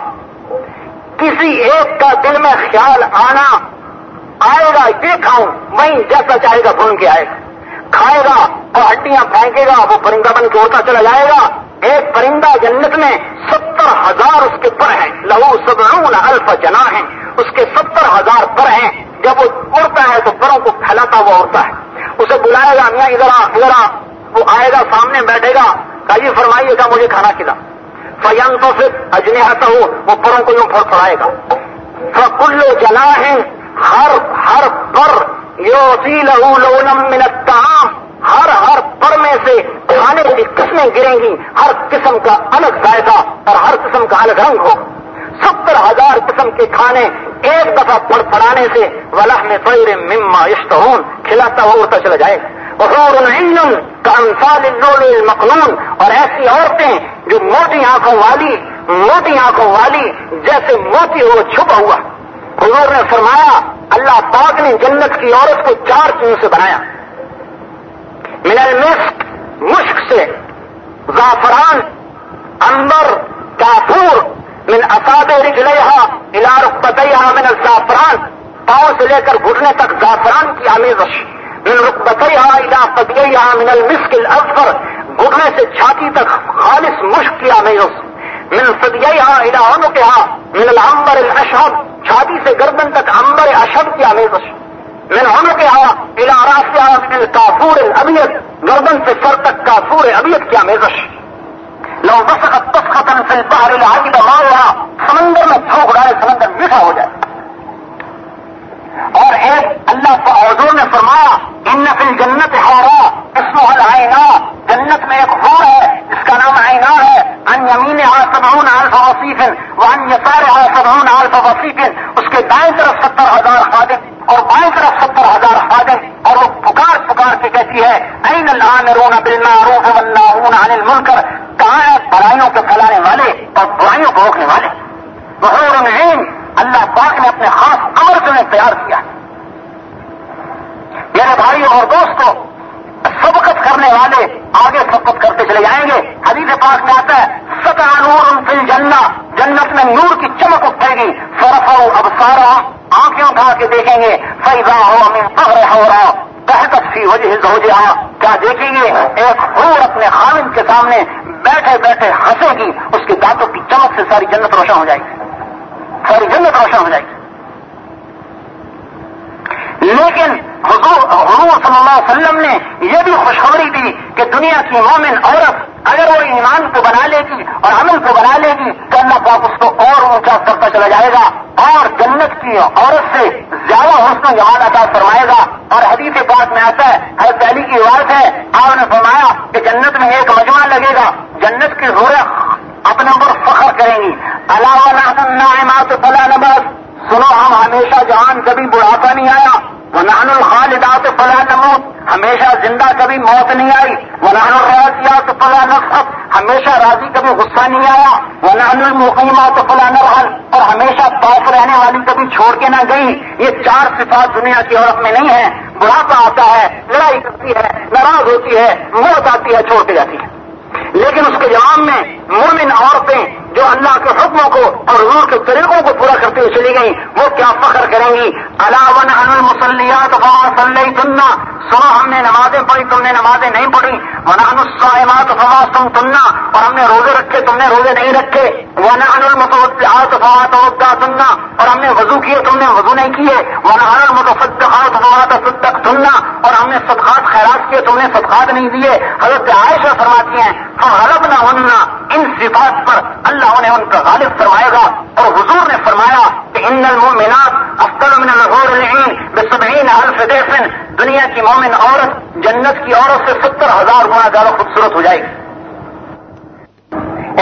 کسی ایک کا دل میں خیال آنا آئے گا، یہ کھاؤں، وہیں جیسا چاہے گا بھون کے آئے گا۔ کھائے گا اور ہڈیاں پھینکے گا، وہ پرندہ بن کے ہوتا چلا جائے گا۔ ایک پرندہ جنت میں ستر ہزار اس کے پر ہیں۔ لہو سبعون الف جنا ہیں۔ اس کے ستر ہزار پر ہیں۔ جب وہ اڑتا ہے تو پروں کو پھیلاتا ہوا اڑتا ہے۔ اسے بلائے گا، میاں، ادھر آ ادھر آ۔ وہ آئے گا، سامنے بیٹھے گا۔ کہ جی فرمائیے گا مجھے کھانا کھلا۔ فیم تو پھر اجنے آتا ہو وہ پروں کو یوں پھڑ پڑائے گا۔ کلو جنا ہے ہر ہر پر یو سی لہو لونم منت ہر ہر پر میں سے کھانے کی قسمیں گریں گی۔ ہر قسم کا الگ ذائقہ اور ہر قسم کا الگ رنگ ہو ستر ہزار قسم کے کھانے ایک دفعہ پڑ پڑانے سے ولح میں فیر مما اشتہون کھلاتا ہوا ہوتا چلا جائے۔ کا انسان مخلون اور ایسی عورتیں جو موٹی آنکھوں والی، موٹی آنکھوں والی جیسے موتی ہو چھپا ہوا۔ حضور نے فرمایا، اللہ پاک نے جنت کی عورت کو چار چیزوں سے بنایا۔ من المسک، مشک سے۔ زعفران انبر کافور۔ من اصاب رجلیہا الى رکبتیہا من الزعفران۔ پاؤں سے لے کر گھٹنے تک زعفران کی آمیزش۔ من رکبتیہا الى قدیہا من المسک الازفر گھٹنے سے چھاتی تک خالص مشک کی آمیزش۔ من صدیہا الى عنقہا من العنبر الاشہب چھاتی سے گردن تک عنبر اشہب کی آمیزش۔ من عنقہا الى راسہا من الکافور الابیت گردن سے سر تک کافور ابیت کی آمیزش۔ لو وسخت تسخت في البحر العجب ماؤها سمندر میں جھونک ڈالے سمندر میٹھا ہو جائے۔ اور ایک اللہ حضور نے فرمایا، ان فی الجنت ہارا اسمہ العینا جنت میں ایک ہور ہے جس کا نام عینا ہے ان یمین سبعون الف وصیف وان یسار سبعون الف وصیف، اس کے دائیں طرف ستر ہزار خادم اور بائیں طرف ستر ہزار خادم، اور وہ پکار پکار کے کہتی ہے، این العامرون بالمعروف والناہون عن المنکر؟ کہاں ہے؟ برائیوں کے پھیلانے والے اور برائیوں کو روکنے والے۔ بہور عین اللہ پاک نے اپنے خاص امر سے انہیں تیار کیا میرے بھائیوں اور دوستوں سبقت کرنے والے آگے سبقت کرتے چلے جائیں گے۔ حدیث پاک میں آتا ہے سطح نور فل جنہ جنت میں نور کی چمک اٹھے گی۔ فرف اب سارا آنکھیں اٹھا کے دیکھیں گے۔ فیضا ہو ہمیں پکڑے ہو رہا بہتر سی وجہ ہو جہاں کیا دیکھیں گے؟ ایک خور اپنے خامد کے سامنے بیٹھے بیٹھے ہنسے گی۔ اس کے دانتوں کی چمک سے ساری جنت روشن ہو جائے گی۔ ساری جنت روشن ہو جائے گی۔ لیکن حضور حضور صلی اللہ علیہ وسلم نے یہ بھی خوشخبری دی کہ دنیا کی مومن عورت اگر وہ ایمان کو بنا لے گی اور عمل کو بنا لے گی تو اللہ پاک اس کو اور اونچا کرتا چلا جائے گا اور جنت کی عورت سے زیادہ حسن جماعت عطا فرمائے گا۔ اور حدیث پاک میں آتا ہے، ہر دہلی کی عبادت ہے، آپ نے فرمایا کہ جنت میں ایک مجمع لگے گا، جنت کی زوریں فخر کریں گی فلا نباز سنو، ہم ہمیشہ جہان کبھی بڑھاپا نہیں آیا. وہ نان الخالدات فلا نموت. ہمیشہ زندہ کبھی موت نہیں آئی. وہ نان الراضیات فلا نصف ہمیشہ راضی کبھی غصہ نہیں آیا. وہ نان المقیمات فلا نرحل اور ہمیشہ پاس رہنے والی کبھی چھوڑ کے نہ گئی. یہ چار صفات دنیا کی عورت میں نہیں ہے بڑھاپا آتا ہے، لڑائی کرتی ہے، ناراض ہوتی ہے، موت آتی ہے، چھوڑ کے جاتی ہے۔ لیکن اس کے جواب میں مومن عورتیں جو اللہ کے حکموں کو اور حضور کے طریقوں کو پورا کرتے ہوئے چلی گئی وہ کیا فخر کریں گی؟ علاون المسلیات فما صلی تننا سنو ہم نے نمازیں پڑھی، تم نے نمازیں نہیں پڑھی۔ ونحن الصائمات فما تم تننا اور ہم نے روزے رکھے، تم نے روزے نہیں رکھے۔ ونحن المتوضعات فما توضع تننا اور ہم نے وضو کیے، تم نے وضو نہیں کیے۔ ونحن المتصدقات فما تصدق تننا اور ہم نے صدقات خیرات کیے، تم نے صدقات نہیں دیے۔ حضرت عائشہ فرماتی ہیں غلط نہ ان صفات پر اللہ اللہ انہیں ان کا غالب فرمائے گا اور حضور نے فرمایا کہ ان المومنات افضل من الغور العین بسبعین الف دیفن دنیا کی مومن عورت جنت کی عورت سے ستر ہزار گنا زیادہ خوبصورت ہو جائے گی.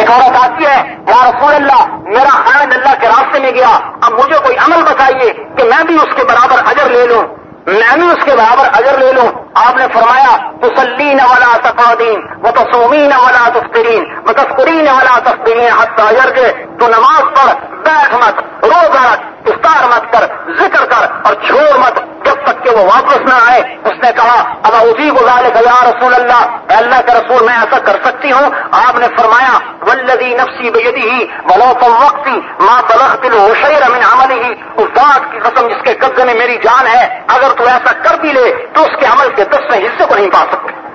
ایک عورت آتی ہے، یا رسول اللہ، میرا خان اللہ کے راستے میں گیا، اب مجھے کوئی عمل بتائیے کہ میں بھی اس کے برابر اجر لے لوں؟ میں بھی اس کے برابر اجر لے لوں۔ آپ نے فرمایا تسلین ولا تفادین وہ تصومین ولا تفترین وہ تفکرین ولا تفترین حت اجر کے تو نماز پڑھ بیٹھ مت روز رکھ، افطار مت کر، ذکر کر اور چھوڑ مت، جب تک کہ وہ واپس نہ آئے۔ اس نے کہا اب اسی گزارے گیا رسول اللہ؟ اللہ کے رسول، میں ایسا کر سکتی ہوں۔ آپ نے فرمایا ولدی نفسی بےدی ہی بلو وقتی ماں بلخ دل شیر امن ہی اس بات کی قسم جس کے قبضے میں میری جان ہے، اگر تو ایسا کر بھی لے تو اس کے عمل کے دس میں حصے کو نہیں پا سکتے۔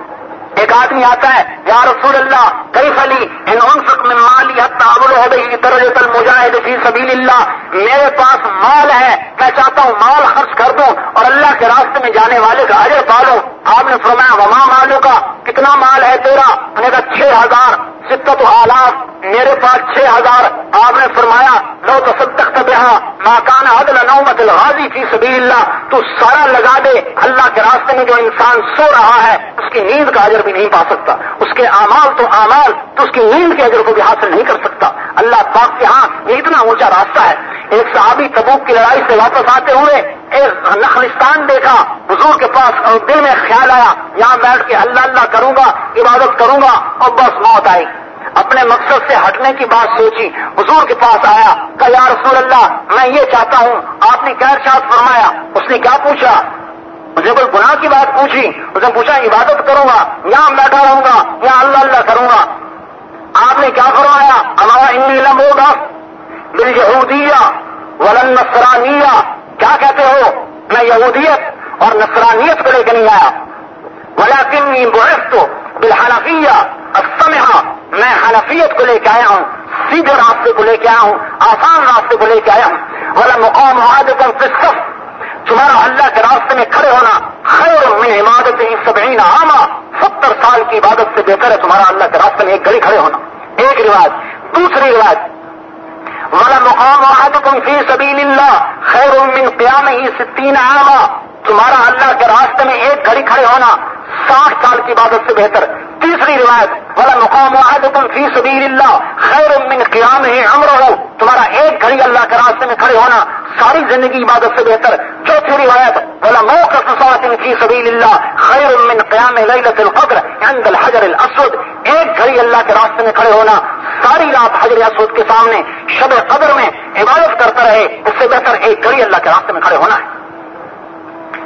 ایک آدمی آتا ہے، یا رسول اللہ کئی فلی ان میں مالی تعاون ہو گئی درج المجاہد فی سبیل اللہ۔ میرے پاس مال ہے، میں چاہتا ہوں مال خرچ کر دوں اور اللہ کے راستے میں جانے والے کا اجر پالو آپ نے فرمایا، وما مالو کا؟ کتنا مال ہے تیرا؟ میں نے کہا، چھ ہزار۔ ستت آلاف میرے پاس چھ ہزار۔ آپ نے فرمایا، لو تو سب تک ماکان عدل نومت الغازی فی سبیل اللہ۔ تو سارا لگا دے، اللہ کے راستے میں جو انسان سو رہا ہے، اس کی نیند کا اجر بھی نہیں پا سکتا۔ اس کے اعمال تو اعمال، تو اس کی نیند کے اجر کو بھی حاصل نہیں کر سکتا۔ اللہ پاک کے ہاں یہ اتنا اونچا راستہ ہے۔ ایک صحابی تبوک کی لڑائی سے واپس آتے ہوئے ایک نخلستان دیکھا۔ حضور کے پاس اور دل میں خیال آیا، یہاں بیٹھ کے اللہ اللہ کروں گا، عبادت کروں گا، اور بس موت آئی۔ اپنے مقصد سے ہٹنے کی بات سوچی۔ حضور کے پاس آیا کہ یا رسول اللہ، میں یہ چاہتا ہوں، آپ نے کیا ارشاد فرمایا؟ اس نے کیا پوچھا؟ مجھے کوئی گناہ کی بات پوچھی، اس نے پوچھا، عبادت کروں گا، یہاں بیٹھا رہوں گا یا اللہ اللہ کروں گا۔ آپ نے کیا فرمایا؟ ہمارا ان علم ہوگا۔ بل یہودیہ، ولن نصرانیہ، کیا کہتے ہو؟ میں یہودیت اور نصرانیت کو لے کے نہیں آیا۔ ولا کنی تو بالحنفیہ استمہا میں حنفیت کو لے کے آیا ہوں، سیدھے راستے کو لے کے آیا ہوں، آسان راستے کو لے کے آیا ہوں۔ والا مقام عادت تمہارا اللہ کے راستے میں کھڑے ہونا خیر من عمادت سبعین عامہ ستر سال کی عبادت سے بہتر ہے تمہارا اللہ کے راستے میں ایک گھڑی کھڑے ہونا۔ ایک رواج، دوسری رواج۔ والا مقام تم فی سبیل اللہ خیر من قیام ہی ستین عامہ تمہارا اللہ کے راستے میں ایک گھڑی کھڑے ہونا ساٹھ سال کی عبادت سے بہتر۔ تیسری روایت والا مقام عادتم فی سبیل اللہ خیر من قیام ہے امر ہو تمہارا ایک گھڑی اللہ کے راستے میں کھڑے ہونا ساری زندگی عبادت سے بہتر۔ چوتھی روایت والا موقع فی سبیل اللہ خیر من قیام لیلت القدر عند الحجر الاسود ایک گھڑی اللہ کے راستے میں کھڑے ہونا ساری رات حجر اسود کے سامنے، شب قدر میں عبادت کرتا رہے، اس سے بہتر ایک گھڑی اللہ کے راستے میں کھڑے ہونا ہے۔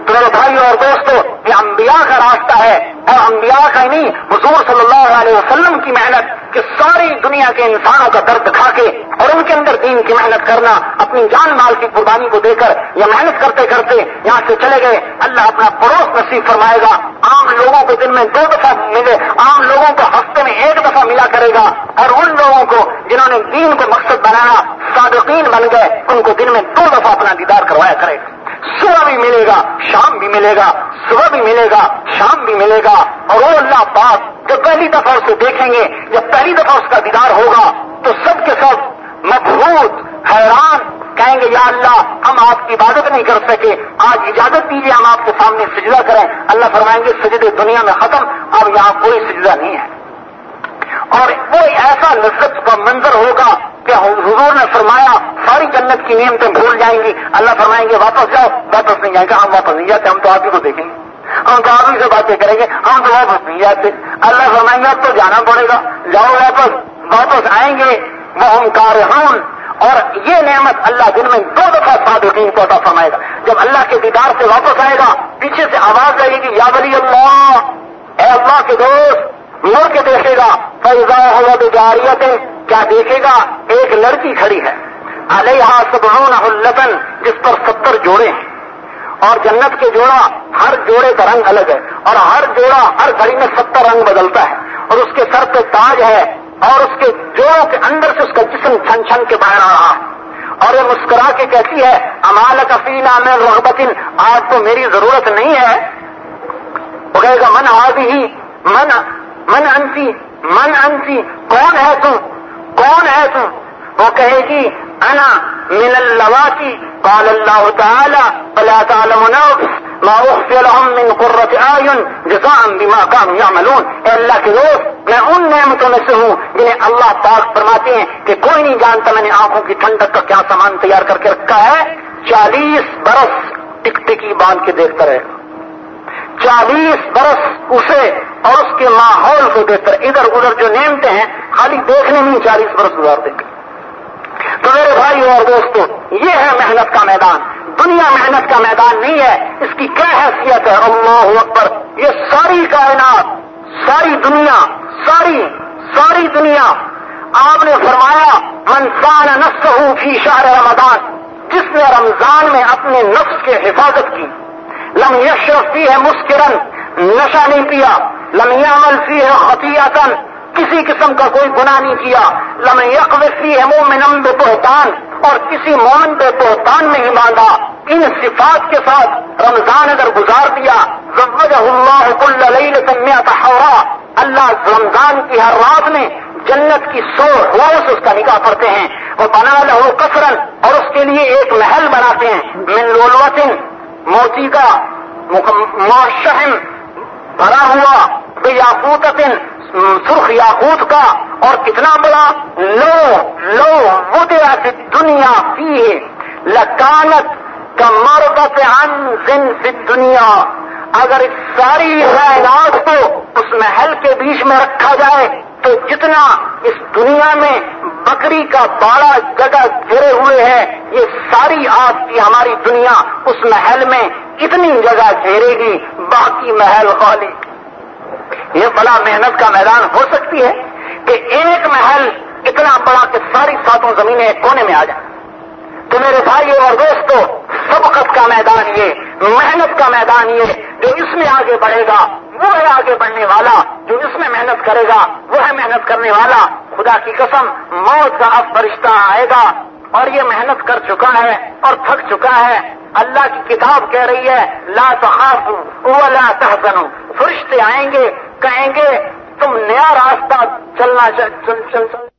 تو میرے بھائی اور دوستو، یہ انبیاء کا راستہ ہے۔ اور انبیاء کا ہی نہیں، حضور صلی اللہ علیہ وسلم کی محنت کہ ساری دنیا کے انسانوں کا درد کھا کے اور ان کے اندر دین کی محنت کرنا، اپنی جان مال کی قربانی کو دے کر یا محنت کرتے کرتے یہاں سے چلے گئے۔ اللہ اپنا پڑوس نصیب فرمائے گا۔ عام لوگوں کو دن میں دو دفعہ ملے، عام لوگوں کو ہفتے میں ایک دفعہ ملا کرے گا۔ اور ان لوگوں کو جنہوں نے دین کو مقصد بنایا، صادقین بن گئے، ان کو دن میں دو دفعہ اپنا دیدار کروایا کرے گا۔ صبح بھی ملے گا، شام بھی ملے گا، صبح بھی ملے گا، شام بھی ملے گا۔ اور وہ اللہ پاک، جب پہلی دفعہ اسے دیکھیں گے، جب پہلی دفعہ اس کا دیدار ہوگا، تو سب کے سب مضبوط حیران کہیں گے، یا اللہ، ہم آپ کی عبادت نہیں کر سکے، آج اجازت دیجیے ہم آپ کے سامنے سجدہ کریں۔ اللہ فرمائیں گے، سجدے دنیا میں ختم، اب یہاں کوئی سجدہ نہیں ہے۔ اور وہ ایسا لذت کا منظر ہوگا کہ حضور نے فرمایا، ساری جنت کی نعمتیں بھول جائیں گی۔ اللہ فرمائیں گے، واپس جاؤ، واپس نہیں جائیں گے ہم واپس نہیں جاتے، ہم تو آپ ہی کو دیکھیں گے۔ ہم تو آپ ہی سے باتیں کریں گے، ہم تو واپس نہیں جاتے۔ اللہ فرمائیں گے، اب تو جانا پڑے گا۔ جاؤ واپس واپس آئیں گے۔ وہ ہم کار اور یہ نعمت اللہ دن میں دو دفعہ صادقین کو عطا فرمائے گا۔ جب اللہ کے دیدار سے واپس آئے گا، پیچھے سے آواز آئے گی، یا ولی اللہ، اے اللہ کے دوست مڑ کے دیکھے گا فیضا ہوا جاریت کیا دیکھے گا، ایک لڑکی کھڑی ہے۔ علیہ سبحان التن جس پر ستر جوڑے ہیں۔ اور جنت کے جوڑا ہر جوڑے کا رنگ الگ ہے۔ اور ہر جوڑا ہر گھڑی میں ستر رنگ بدلتا ہے۔ اور اس کے سر پہ تاج ہے۔ اور اس کے جوڑوں کے اندر سے اس کا جسم چھن چھن کے باہر آ رہا ہے۔ اور یہ مسکرا کے کہتی ہے امال کفینا میں رغبتن، آج تو میری ضرورت نہیں ہے۔ وہ کہے گا، من آدھی ہی، من من انسی من انسی کون ہے تو؟ کون ہے تو؟ وہ کہے گی، انا من اللواتی قال اللہ تعالی، فلا تعلم نفس ما اخفی لهم من قررت آئین جزاء بما كانوا يعملون. اے اللہ کے دوست، میں ان نعمتوں میں سے ہوں جنہیں اللہ پاک فرماتے ہیں کہ کوئی نہیں جانتا میں نے آنکھوں کی ٹھنڈک کا کیا سامان تیار کر کے رکھا ہے۔ چالیس برس ٹک ٹکی باندھ کے دیکھتا رہے۔ چالیس برس اسے اور اس کے ماحول کو دیکھ کر ادھر ادھر جو نعمتیں ہیں، خالی دیکھنے میں چالیس برس گزار دیں گے۔ تو میرے بھائی اور دوستو، یہ ہے محنت کا میدان۔ دنیا محنت کا میدان نہیں ہے، اس کی کیا حیثیت ہے؟ اللہ اکبر۔ یہ ساری کائنات، ساری دنیا، ساری ساری دنیا۔ آپ نے فرمایا منسان نفس فی شہر رمضان، جس نے رمضان میں اپنے نفس کی حفاظت کی۔ لم یشرف بھی ہے مسکرن نشہ نہیں پیا لمیا ملفی ہے خطیتن کسی قسم کا کوئی گناہ نہیں کیا، لم یقوی ہے مومن بے بہتان اور کسی مومن بے بہتان نہیں مانگا ان صفات کے ساتھ رمضان اگر گزار دیا اللہ کل لیلۃ ہوا اللہ رمضان کی ہر رات میں جنت کی سو روز اس کا نکاح کرتے ہیں۔ وہ بنا لہو کثرن اور اس کے لیے ایک محل بناتے ہیں۔ من لولوتن موتی کا موشہم بھرا ہوا بے یاقوت سرخ یاقوت کا، اور کتنا بڑا لو لو وہ دنیا فی لکانت کا مربت ان زن فی دنیا اگر اس ساری کائنات کو اس محل کے بیچ میں رکھا جائے تو جتنا اس دنیا میں بکری کا باڑا جگہ گرے ہوئے ہیں، یہ ساری آپ کی ہماری دنیا اس محل میں اتنی جگہ گھیرے گی، باقی محل خالی یہ بڑا محنت کا میدان ہو سکتی ہے کہ ایک محل اتنا بڑا کہ ساری ساتوں زمینیں کونے میں آ جائیں۔ تو میرے بھائی اور دوستو، سبقت کا میدان یہ، محنت کا میدان یہ جو اس میں آگے بڑھے گا۔ وہ ہے آگے بڑھنے والا جو اس میں محنت کرے گا، وہ ہے محنت کرنے والا۔ خدا کی قسم، موت کا اب فرشتہ آئے گا۔ اور یہ محنت کر چکا ہے اور تھک چکا ہے۔ اللہ کی کتاب کہہ رہی ہے، لا تخاف ولا تحزنوا فرشتے آئیں گے، کہیں گے، تم نیا راستہ چلنا چل چل چل